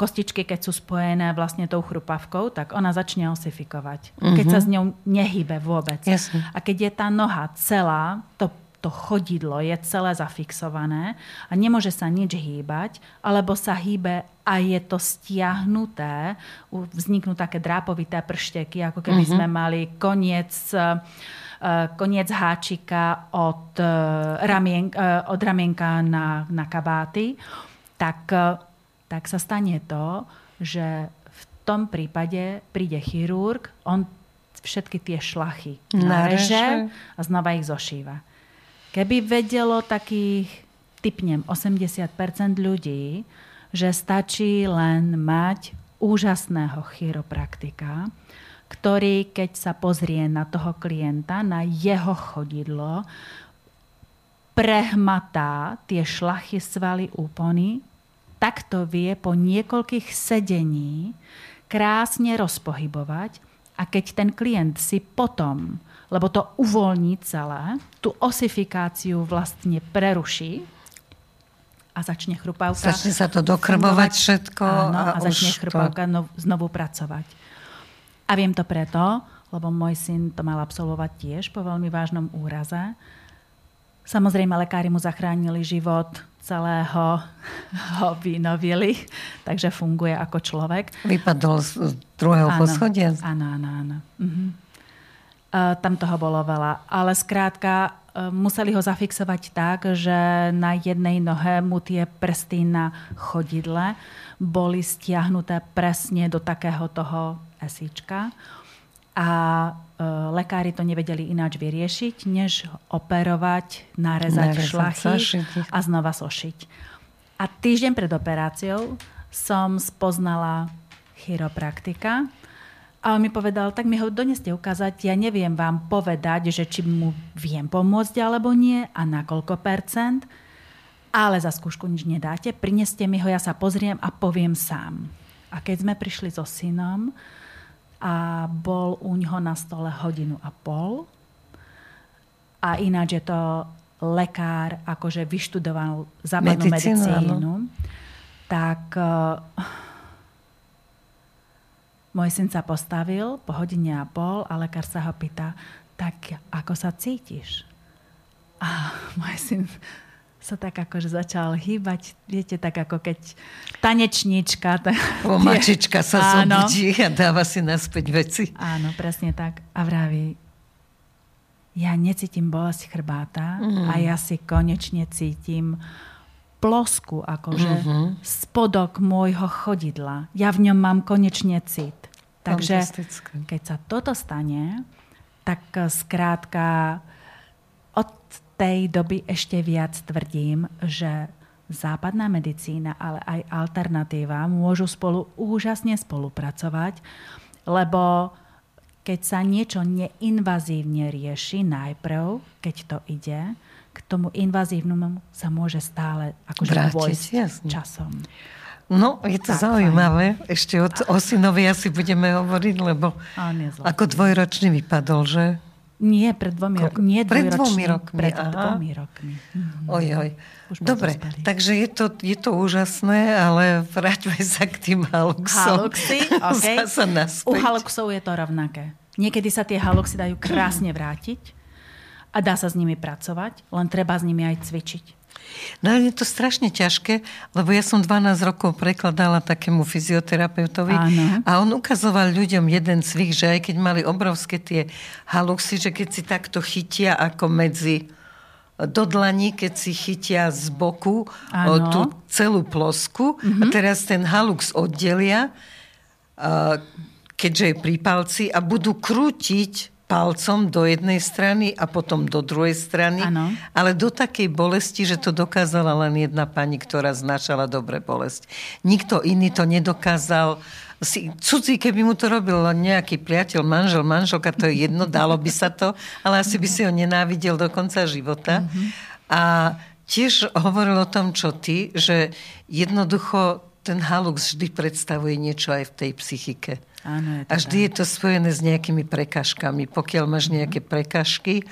kostičky, keď sú spojené vlastne tou chrupavkou, tak ona začne osifikovať. Uh-huh. Keď sa s ňou nehybe vôbec. Jasne. A keď je tá noha celá, to to chodidlo je celé zafixované a nemôže sa nič hýbať, alebo sa hýbe a je to stiahnuté, vzniknú také drápovité pršteky, ako keby uh-huh. sme mali koniec e, koniec háčika od, e, ramien, od ramienka na, na kabáty, tak, tak sa stane to, že v tom prípade príde chirurg, on všetky tie šlachy nareže a znova ich zošíva. Keby vedelo takých, typnem, 80% ľudí, že stačí len mať úžasného chiropraktika, ktorý, keď sa pozrie na toho klienta, na jeho chodidlo, prehmatá tie šlachy svaly úpony, tak to vie po niekoľkých sedení krásne rozpohybovať a keď ten klient si potom lebo to uvoľní celé, tú osifikáciu vlastne preruší a začne chrupavka. Začne sa to dokrmovať všetko. Áno, a, a začne chrupavka to... znovu pracovať. A viem to preto, lebo môj syn to mal absolvovať tiež po veľmi vážnom úraze. Samozrejme, lekári mu zachránili život, celého ho vynovili, takže funguje ako človek. Vypadol z druhého áno, poschodia? Áno, áno, áno. Mhm. Eh, tam toho bolo veľa. Ale skrátka eh, museli ho zafixovať tak, že na jednej nohe mu tie prsty na chodidle boli stiahnuté presne do takého toho esíčka. A e, lekári to nevedeli ináč vyriešiť, než operovať, narezať, narezať šlachy sošiť. a znova sošiť. A týždeň pred operáciou som spoznala chiropraktika, a on mi povedal, tak mi ho doneste ukázať, ja neviem vám povedať, že či mu viem pomôcť alebo nie a na koľko percent, ale za skúšku nič nedáte, prineste mi ho, ja sa pozriem a poviem sám. A keď sme prišli so synom a bol u ňoho na stole hodinu a pol. A ináč je to lekár, akože vyštudoval západnú medicínu, medicínu. tak uh, môj syn sa postavil po hodine a pol a lekár sa ho pýta, tak ako sa cítiš? A môj syn sa tak akože začal hýbať, viete, tak ako keď tanečníčka. Tak, mačička sa áno. zobudí a dáva si naspäť veci. Áno, presne tak. A vraví, ja necítim bolesť chrbáta mm. a ja si konečne cítim plosku, akože mm-hmm. spodok môjho chodidla. Ja v ňom mám konečne cit. Takže keď sa toto stane, tak eh, skrátka od tej doby ešte viac tvrdím, že západná medicína, ale aj alternatíva môžu spolu úžasne spolupracovať, lebo keď sa niečo neinvazívne rieši najprv, keď to ide, k tomu invazívnemu sa môže stále akože Vrátiť, jasne. časom. No, je to tak, zaujímavé. Fajn. Ešte o, o synovi asi budeme hovoriť, lebo ako dvojročný vypadol, že? Nie, pred dvomi rokmi. Nie pred dvomi rokmi. Pred Aha. dvomi rokmi. Mhm. Oj, oj. Dobre, takže je to, je to úžasné, ale vráťme sa k tým haluxom. Haluxy, okay. U haluxov je to rovnaké. Niekedy sa tie haluxy dajú krásne vrátiť a dá sa s nimi pracovať, len treba s nimi aj cvičiť. No je to strašne ťažké, lebo ja som 12 rokov prekladala takému fyzioterapeutovi Áno. a on ukazoval ľuďom jeden cvik, že aj keď mali obrovské tie haluxy, že keď si takto chytia ako medzi do dlaní, keď si chytia z boku o, Áno. tú celú plosku a teraz ten halux oddelia, a, keďže je pri palci a budú krútiť palcom do jednej strany a potom do druhej strany, Áno. ale do takej bolesti, že to dokázala len jedna pani, ktorá znašala dobre bolesť. Nikto iný to nedokázal. Si, cudzí, keby mu to robil nejaký priateľ, manžel, manželka, to je jedno, dalo by sa to, ale asi by si ho nenávidel do konca života. A tiež hovoril o tom, čo ty, že jednoducho ten halux vždy predstavuje niečo aj v tej psychike. Áno, je to A vždy je to spojené s nejakými prekažkami. Pokiaľ máš nejaké prekažky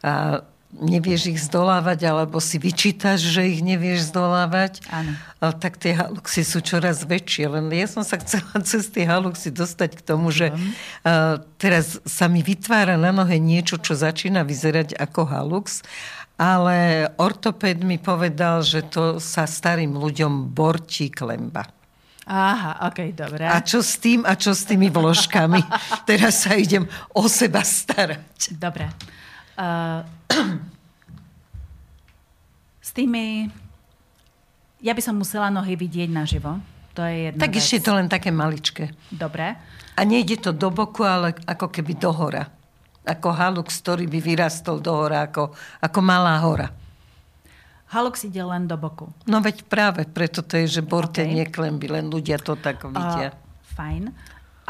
a nevieš ich zdolávať, alebo si vyčítaš, že ich nevieš zdolávať, Áno. tak tie haluxy sú čoraz väčšie. Len ja som sa chcela cez tie haluxy dostať k tomu, že a, teraz sa mi vytvára na nohe niečo, čo začína vyzerať ako halux, ale ortopéd mi povedal, že to sa starým ľuďom borčí klemba. Aha, ok, dobre. A čo s tým a čo s tými vložkami? Teraz sa idem o seba starať. Dobre. Uh, s tými... Ja by som musela nohy vidieť naživo. To je jedna Tak vec. ešte je to len také maličké. Dobre. A nejde to do boku, ale ako keby do hora. Ako halux, ktorý by vyrastol do hora, ako, ako malá hora. Halux ide len do boku. No veď práve preto to je, že borte OK. okay. neklemby, len ľudia to tak vidia. A, fajn.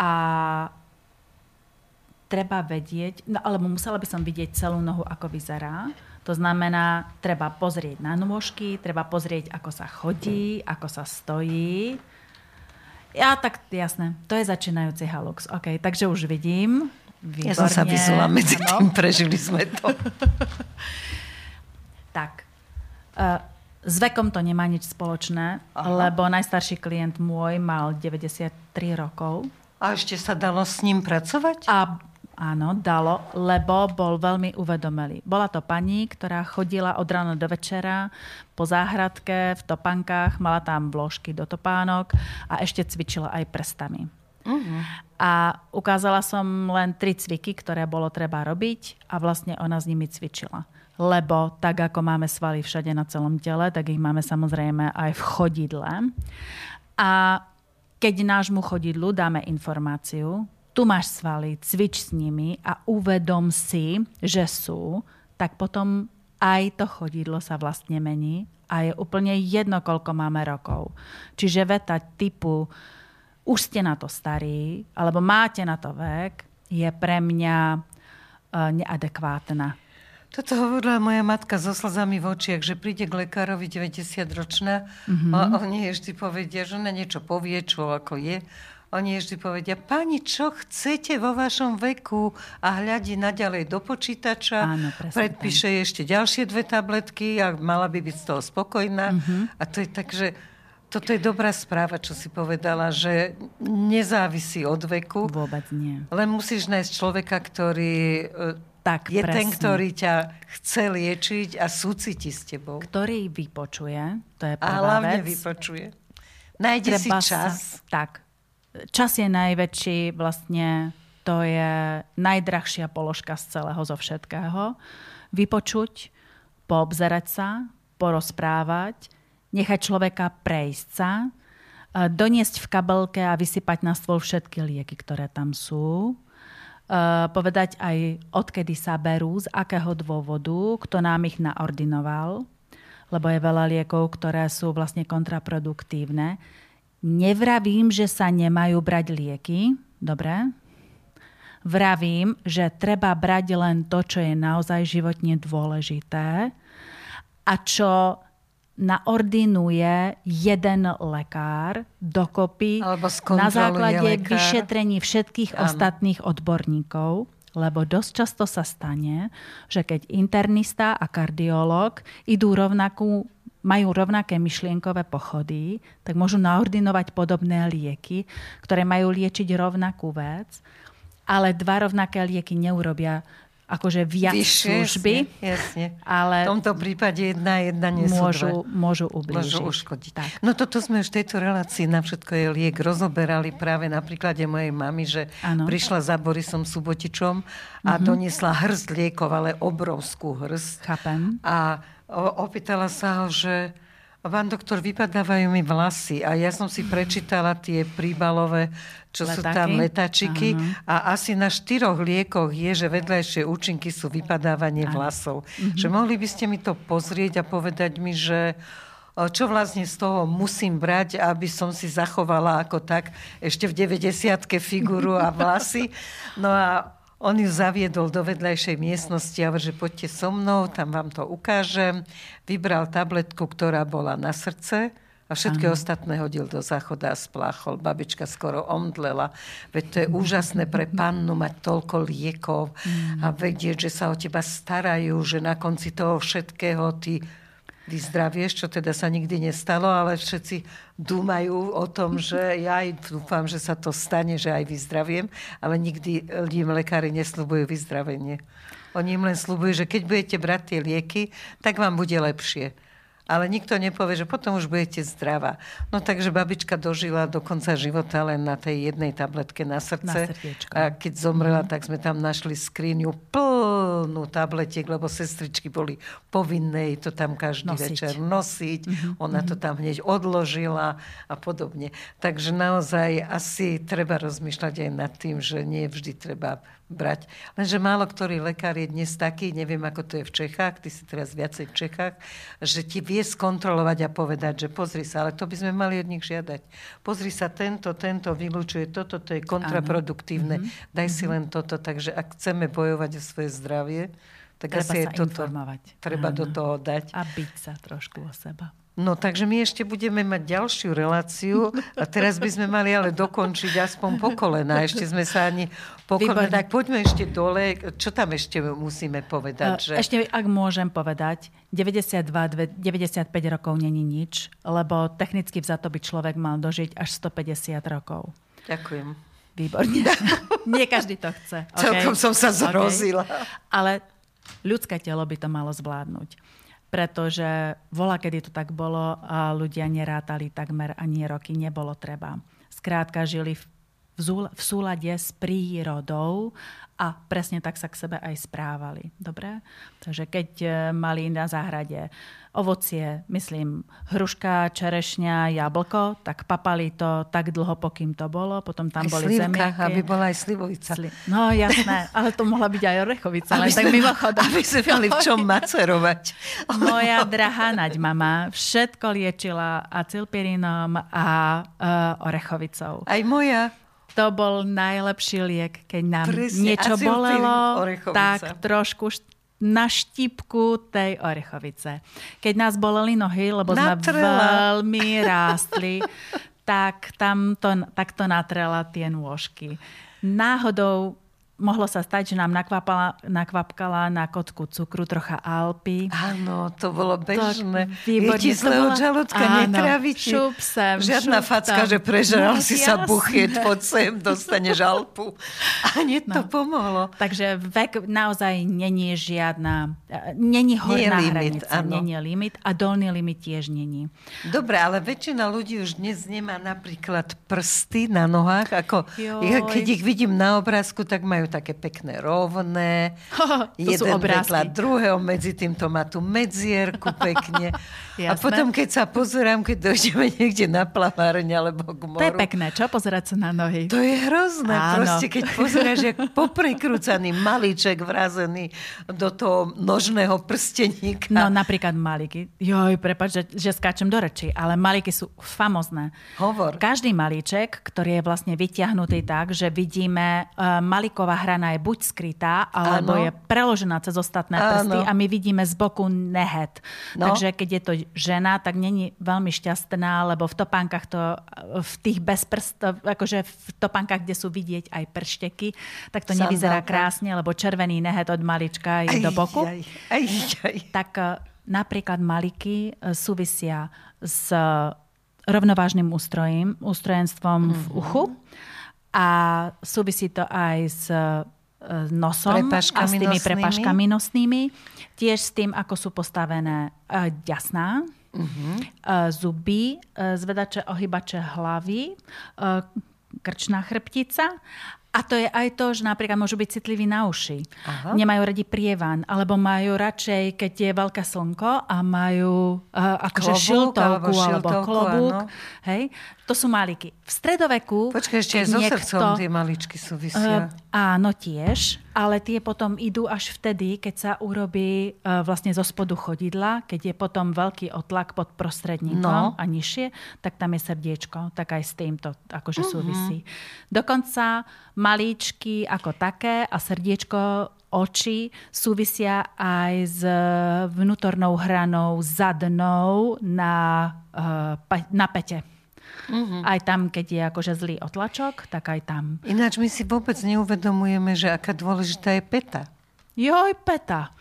A treba vedieť, no alebo musela by som vidieť celú nohu, ako vyzerá. To znamená, treba pozrieť na nôžky, treba pozrieť, ako sa chodí, ako sa stojí. Ja tak, jasné, to je začínajúci halux. OK, takže už vidím. ja som sa Výborne. vyzula medzi tým, prežili sme to. Tak. Uh, s vekom to nemá nič spoločné, Aha. lebo najstarší klient môj mal 93 rokov. A ešte sa dalo s ním pracovať? A áno, dalo, lebo bol veľmi uvedomelý. Bola to pani, ktorá chodila od rána do večera po záhradke v topankách, mala tam vložky do topánok a ešte cvičila aj prstami. A ukázala som len tri cviky, ktoré bolo treba robiť a vlastne ona s nimi cvičila. Lebo tak, ako máme svaly všade na celom tele, tak ich máme samozrejme aj v chodidle. A keď nášmu chodidlu dáme informáciu, tu máš svaly, cvič s nimi a uvedom si, že sú, tak potom aj to chodidlo sa vlastne mení a je úplne jedno, koľko máme rokov. Čiže veta typu už ste na to starí, alebo máte na to vek, je pre mňa uh, neadekvátna. Toto hovorila moja matka so slzami v očiach, že príde k lekárovi 90-ročná mm-hmm. a oni jej vždy povedia, že ona niečo povie, čo ako je. Oni jej vždy povedia, pani, čo chcete vo vašom veku? A hľadí naďalej do počítača, Áno, presne predpíše jej ešte ďalšie dve tabletky a mala by byť z toho spokojná. Mm-hmm. A to je tak, že toto je dobrá správa, čo si povedala, že nezávisí od veku. Vôbec nie. Len musíš nájsť človeka, ktorý e, Tak, je presne. ten, ktorý ťa chce liečiť a súciti s tebou. Ktorý vypočuje, to je A prvá hlavne vec. vypočuje. Nájde si Treba čas. Sa, tak. Čas je najväčší, vlastne to je najdrahšia položka z celého, zo všetkého. Vypočuť, poobzerať sa, porozprávať, nechať človeka prejsť sa, e, doniesť v kabelke a vysypať na stôl všetky lieky, ktoré tam sú. Uh, povedať aj, odkedy sa berú, z akého dôvodu, kto nám ich naordinoval, lebo je veľa liekov, ktoré sú vlastne kontraproduktívne. Nevravím, že sa nemajú brať lieky, dobre? Vravím, že treba brať len to, čo je naozaj životne dôležité a čo naordinuje jeden lekár dokopy na základe lekár. vyšetrení všetkých Áno. ostatných odborníkov, lebo dosť často sa stane, že keď internista a kardiolog idú rovnakú, majú rovnaké myšlienkové pochody, tak môžu naordinovať podobné lieky, ktoré majú liečiť rovnakú vec, ale dva rovnaké lieky neurobia akože viac Vyššie, služby, jasne, jasne. ale V tomto prípade jedna jedna nie môžu, dve. môžu ublížiť. Môžu uškodiť. Tak. No toto sme už v tejto relácii na všetko je liek rozoberali práve na príklade mojej mamy, že Áno. prišla za Borisom Subotičom a doniesla hrst liekov, ale obrovskú hrst. Chápem. A opýtala sa ho, že pán doktor, vypadávajú mi vlasy. A ja som si prečítala tie príbalové, čo sú Letáky? tam letačiky. A asi na štyroch liekoch je, že vedľajšie účinky sú vypadávanie vlasov. Že mohli by ste mi to pozrieť a povedať mi, že čo vlastne z toho musím brať, aby som si zachovala ako tak ešte v 90 figuru a vlasy. No a on ju zaviedol do vedľajšej miestnosti a hovorí, že poďte so mnou, tam vám to ukážem. Vybral tabletku, ktorá bola na srdce a všetky Áno. ostatné hodil do záchoda a spláchol. Babička skoro omdlela. Veď to je úžasné pre pannu mať toľko liekov a vedieť, že sa o teba starajú, že na konci toho všetkého ty vyzdravieš, čo teda sa nikdy nestalo, ale všetci dúmajú o tom, že ja aj dúfam, že sa to stane, že aj vyzdraviem, ale nikdy im lekári nesľubujú vyzdravenie. Oni im len slúbujú, že keď budete brať tie lieky, tak vám bude lepšie. Ale nikto nepovie, že potom už budete zdravá. No takže babička dožila do konca života len na tej jednej tabletke na srdce. Na srdiečko. a keď zomrela, tak sme tam našli skriňu plnú tabletiek, lebo sestričky boli povinné to tam každý Nosiť. večer nosiť. Ona to tam hneď odložila a podobne. Takže naozaj asi treba rozmýšľať aj nad tým, že nie vždy treba brať. Lenže málo ktorý lekár je dnes taký, neviem ako to je v Čechách, ty si teraz viacej v Čechách, že ti vie skontrolovať a povedať, že pozri sa, ale to by sme mali od nich žiadať. Pozri sa, tento, tento vylúčuje toto, to je kontraproduktívne. Daj si len toto. Takže ak chceme bojovať o svoje zdravie, tak Treba asi sa je toto informovať. treba do Áno. toho dať. A byť sa trošku o seba. No takže my ešte budeme mať ďalšiu reláciu a teraz by sme mali ale dokončiť aspoň po kolena. Ešte sme sa ani po kolena. Tak poďme ešte dole. Čo tam ešte musíme povedať? Že... Ešte, ak môžem povedať, 92, dve- 95 rokov není nič, lebo technicky vzato by človek mal dožiť až 150 rokov. Ďakujem. Výborne. Nie každý to chce. okay? Celkom som sa Okay. zrozila. Ale ľudské telo by to malo zvládnuť. Pretože vola, kedy to tak bolo a ľudia nerátali takmer ani roky, nebolo treba. Skrátka žili v, v, súlade s prírodou a presne tak sa k sebe aj správali. Dobre? Takže keď e, mali na záhrade ovocie, myslím, hruška, čerešňa, jablko, tak papali to tak dlho, pokým to bolo. Potom tam Aj boli zemiaky. aby bola aj slivovica. Sli- No jasné, ale to mohla byť aj orechovica, Aby len tak mimochodom. Aby sme mali v čom macerovať. Moja drahá naď mama všetko liečila acilpirinom a uh, orechovicou. Aj moja. To bol najlepší liek, keď nám Presne, niečo bolelo, orechovica. tak trošku št- na štipku tej orechovice. Keď nás boleli nohy, lebo sme Natrela. veľmi rástli, tak tam to, tak to natrela tie nôžky. Náhodou mohlo sa stať, že nám nakvapala, nakvapkala na kotku cukru trocha Alpy. Áno, to bolo bežné. Tak, Je ti to zle od žalúdka, Áno, netrávite. šup sem, Žiadna šup facka, tam. že prežral No, si sa jasné. buchiet, poď sem, dostaneš žalpu. A nie to No. pomohlo. Takže vek naozaj není žiadna, není horná Nie limit, hranica, áno. není limit a dolný limit tiež není. Dobre, ale väčšina ľudí už dnes nemá napríklad prsty na nohách. Ako, Joj. keď ich vidím na obrázku, tak majú také pekné rovné. To sú Jeden vedľa druhého, medzi tým to má tú medzierku pekne. a potom, keď sa pozerám, keď dojdeme niekde na plaváreň alebo k moru. To je pekné, čo? Pozerať sa na nohy. To je hrozné. Áno. Proste, keď pozeráš, jak poprekrúcaný malíček vrazený do toho nožného prsteníka. No napríklad maliky. Joj, prepáč, že, že skáčem do reči, ale maliky sú famozné. Hovor. Každý malíček, ktorý je vlastne vyťahnutý tak, že vidíme, uh, maliková hrana je buď skrytá, alebo Áno. je preložená cez ostatné Áno. prsty a my vidíme z boku nehet. No. Takže keď je to žena, tak není veľmi šťastná, lebo v topánkach to, v tých bez prstov, akože v topánkach, kde sú vidieť aj pršteky, tak to nevyzerá Sandálka. krásne, lebo červený nehet od malička je do boku Aj, aj, aj. tak e, napríklad maliky e, súvisia s e, rovnovážnym ústrojím, ústrojenstvom v Mhm. uchu a súvisí to aj s e, nosom Prepaškami a s tými nosnými. prepaškami nosnými. Tiež s tým, ako sú postavené e, ďasná, uh-huh. zuby, e, zvedače, ohybače hlavy, e, krčná chrbtica. A to je aj to, že napríklad môžu byť citliví na uši. Aha. Nemajú radi prievan, alebo majú radšej, keď je veľké slnko a majú uh, akože šiltovku alebo klobúk. áno. Hej? To sú maliky. V stredoveku... Počkaj, ešte aj so niekto- srdcom tie maličky súvisia. Uh, áno, tiež, ale tie potom idú až vtedy, keď sa urobí uh, vlastne zo spodu chodidla, keď je potom veľký otlak pod prostredníkom No. a nižšie, tak tam je srdiečko, tak aj s týmto akože súvisí. Dokonca malíčky ako také a srdiečko oči súvisia aj s vnútornou hranou zadnou na, uh, na pete. Mhm. Aj tam, keď je akože zlý otlačok, tak aj tam. Ináč my si vôbec neuvedomujeme, že aká dôležitá je peta. Joj, peta.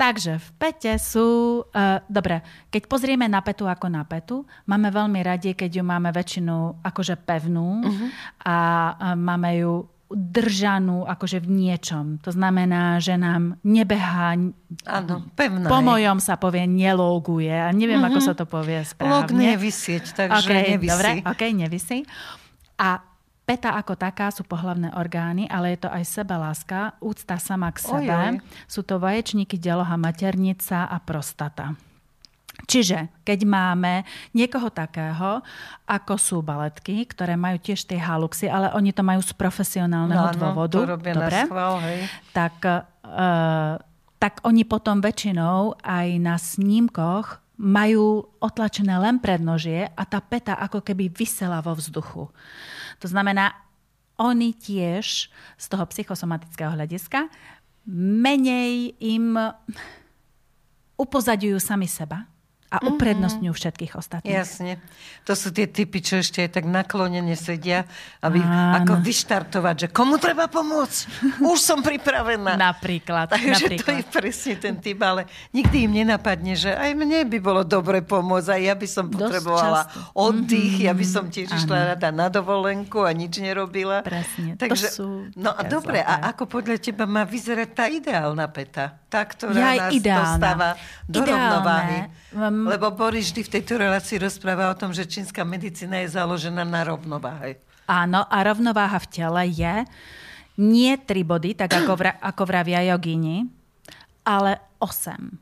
Takže v pete sú... Uh, dobre, keď pozrieme na petu ako na petu, máme veľmi radi, keď ju máme väčšinu akože pevnú uh-huh. a, a máme ju držanú akože v niečom. To znamená, že nám nebehá, Áno, pevná po je. mojom sa povie neloguje. A neviem, ako sa to povie správne. Log nie je vysieť, takže okay, nevisí. Dobre, ok, nevisí. A peta ako taká sú pohlavné orgány, ale je to aj sebaláska, úcta sama k sebe. Ojoj. Sú to vaječníky, deloha, maternica a prostata. Čiže keď máme niekoho takého, ako sú baletky, ktoré majú tiež tie haluxy, ale oni to majú z profesionálneho No dôvodu. to robia na Dobre? schvál, hej. tak, uh, tak oni potom väčšinou aj na snímkoch majú otlačené len prednožie a tá peta ako keby vysela vo vzduchu. To znamená, oni tiež z toho psychosomatického hľadiska menej im upozaďujú sami seba a uprednostňujú všetkých ostatných. Jasne. To sú tie typy, čo ešte aj tak naklonene sedia, aby Áno. ako vyštartovať, že komu treba pomôcť? Už som pripravená. Napríklad. Takže napríklad. to je presne ten typ, ale nikdy im nenapadne, že aj mne by bolo dobre pomôcť, aj ja by som potrebovala oddych, ja by Mhm. som tiež išla rada na dovolenku a nič nerobila. Presne. To Takže, sú no a dobre, zlaté. a ako podľa teba má vyzerať tá ideálna peta? Tá, ktorá Ja nás ideálna. dostáva do Ideálne. rovnováhy. Um, Lebo Boris vždy v tejto relácii rozpráva o tom, že čínska medicína je založená na rovnováhe. Áno, a rovnováha v tele je nie tri body, tak ako, vra, ako vravia jogíni, ale osem.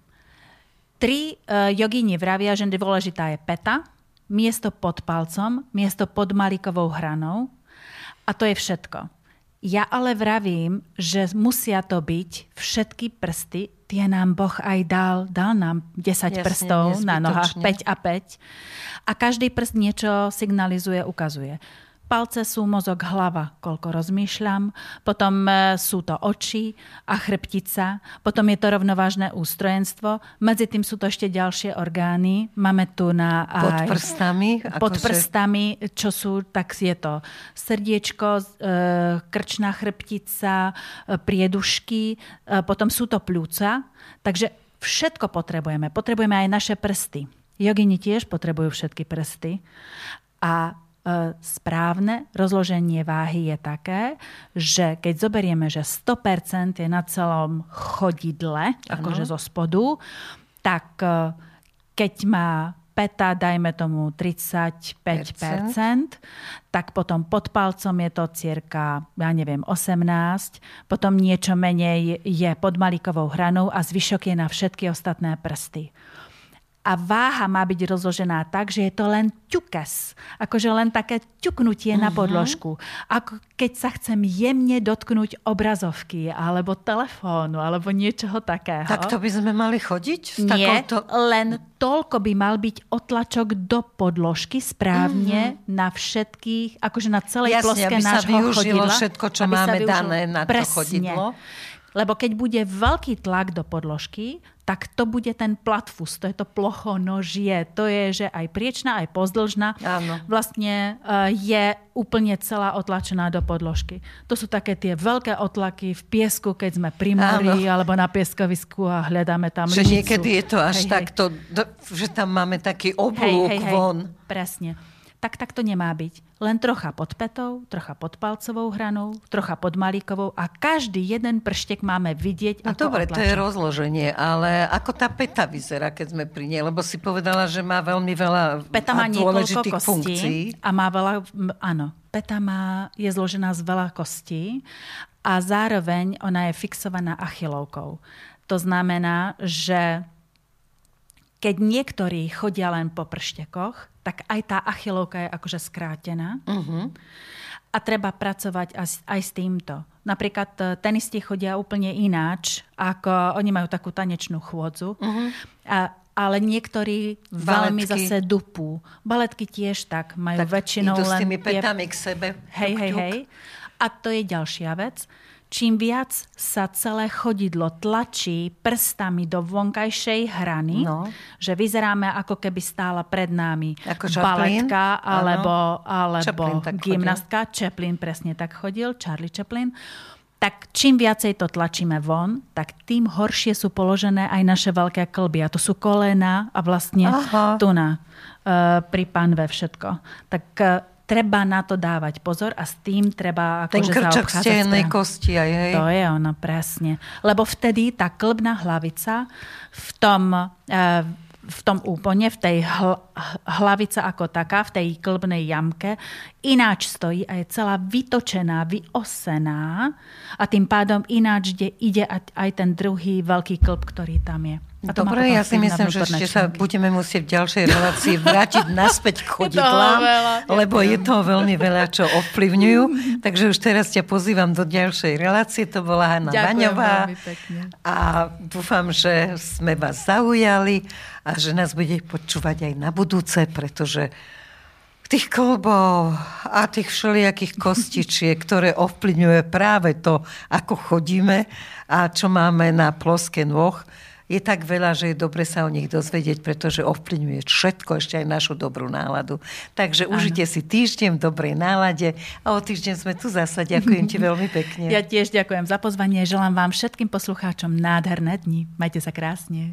Tri uh, jogíni vravia, že dôležitá je peta, miesto pod palcom, miesto pod malikovou hranou a to je všetko. Ja ale vravím, že musia to byť všetky prsty, tie nám Boh aj dal, dal nám 10 Jasne, prstov na nohách, nezbytočne. 5 a 5. A každý prst niečo signalizuje, ukazuje. Palce sú mozog, hlava, koľko rozmýšľam, potom e, sú to oči a chrbtica, potom je to rovnovážne ústrojenstvo, medzi tým sú to ešte ďalšie orgány, máme tu na Pod aj... prstami. Pod akože- prstami, čo sú, tak je to srdiečko, e, krčná chrbtica, e, priedušky, potom sú to pľúca. Takže všetko potrebujeme. Potrebujeme aj naše prsty. Jogini tiež potrebujú všetky prsty. A správne rozloženie váhy je také, že keď zoberieme, že 100% je na celom chodidle, akože zo spodu, tak e, keď má peta, dajme tomu 35%, tak potom pod palcom je to cirka, ja neviem, 18, potom niečo menej je pod malikovou hranou a zvyšok je na všetky ostatné prsty. A váha má byť rozložená tak, že je to len ťukes. Akože len také ťuknutie uh-huh. na podložku. Ako keď sa chcem jemne dotknúť obrazovky, alebo telefónu, alebo niečoho takého. Tak to by sme mali chodiť? S Nie, takouto... len toľko by mal byť otlačok do podložky správne mm-hmm. na všetkých, akože na celej Jasne, ploske aby sa nášho využilo chodidla. všetko, čo sa máme dané na to Presne. chodidlo. Lebo keď bude veľký tlak do podložky, tak to bude ten platfus, to je to plochonožie. To je, že aj priečná, aj pozdĺžna Áno. vlastne eh, je úplne celá otlačená do podložky. To sú také tie veľké otlaky v piesku, keď sme pri mori Áno. alebo na pieskovisku a hľadáme tam Že lyžicu. niekedy je to až Hej, hej. takto, do- že tam máme taký Hej, oblúk hej, hej. von. Presne. Tak tak to nemá byť. Len trocha pod petou, trocha pod palcovou hranou, trocha pod malíkovou a každý jeden prštek máme vidieť. No dobre, to je rozloženie, ale ako tá peta vyzerá, keď sme pri nej? Lebo si povedala, že má veľmi veľa Peta má niekoľko kostí funkcií. a má veľa, áno, peta má, je zložená z veľa kostí a zároveň ona je fixovaná achilovkou. To znamená, že keď niektorí chodia len po prštekoch, tak aj tá achilovka je akože skrátená. Uh-huh. A treba pracovať aj, aj s týmto. Napríklad e, tenisti chodia úplne ináč, ako oni majú takú tanečnú chôdzu. Uh-huh. A, ale niektorí Baletky. veľmi zase dupú. Baletky tiež tak, majú tak väčšinou len... s tými petami k sebe. Hej, hej, hej. A to je ďalšia vec čím viac sa celé chodidlo tlačí prstami do vonkajšej hrany, no. že vyzeráme ako keby stála pred nami ako baletka alebo, alebo Chaplin gymnastka. Chodil. Chaplin presne tak chodil, Charlie Chaplin. Tak čím viacej to tlačíme von, tak tým horšie sú položené aj naše veľké klby. A to sú kolena a vlastne Aha. tuna uh, pri panve všetko. Tak uh, treba na to dávať pozor a s tým treba akože Ten krčok kosti aj, hej? To je ono, presne. Lebo vtedy tá klbná hlavica v tom, uh, v tom úplne, v tej hl- hlavica ako taká, v tej klbnej jamke, ináč stojí a je celá vytočená, vyosená a tým pádom ináč ide, ide aj ten druhý veľký klb, ktorý tam je. A Dobre, ja si myslím, že ešte sa budeme musieť v ďalšej relácii vrátiť naspäť k chodidlám, lebo je toho veľmi veľa, čo ovplyvňujú. Takže už teraz ťa pozývam do ďalšej relácie. To bola Hanna Vaňová. A dúfam, že sme vás zaujali a že nás bude počúvať aj na budúce, pretože tých kolbov a tých všelijakých kostičiek, ktoré ovplyvňuje práve to, ako chodíme a čo máme na ploské nôh, je tak veľa, že je dobre sa o nich dozvedieť, pretože ovplyvňuje všetko, ešte aj našu dobrú náladu. Takže ano. užite si týždeň v dobrej nálade a o týždeň sme tu zasa. Ďakujem ti veľmi pekne. Ja tiež ďakujem za pozvanie. Želám vám všetkým poslucháčom nádherné dni. Majte sa krásne.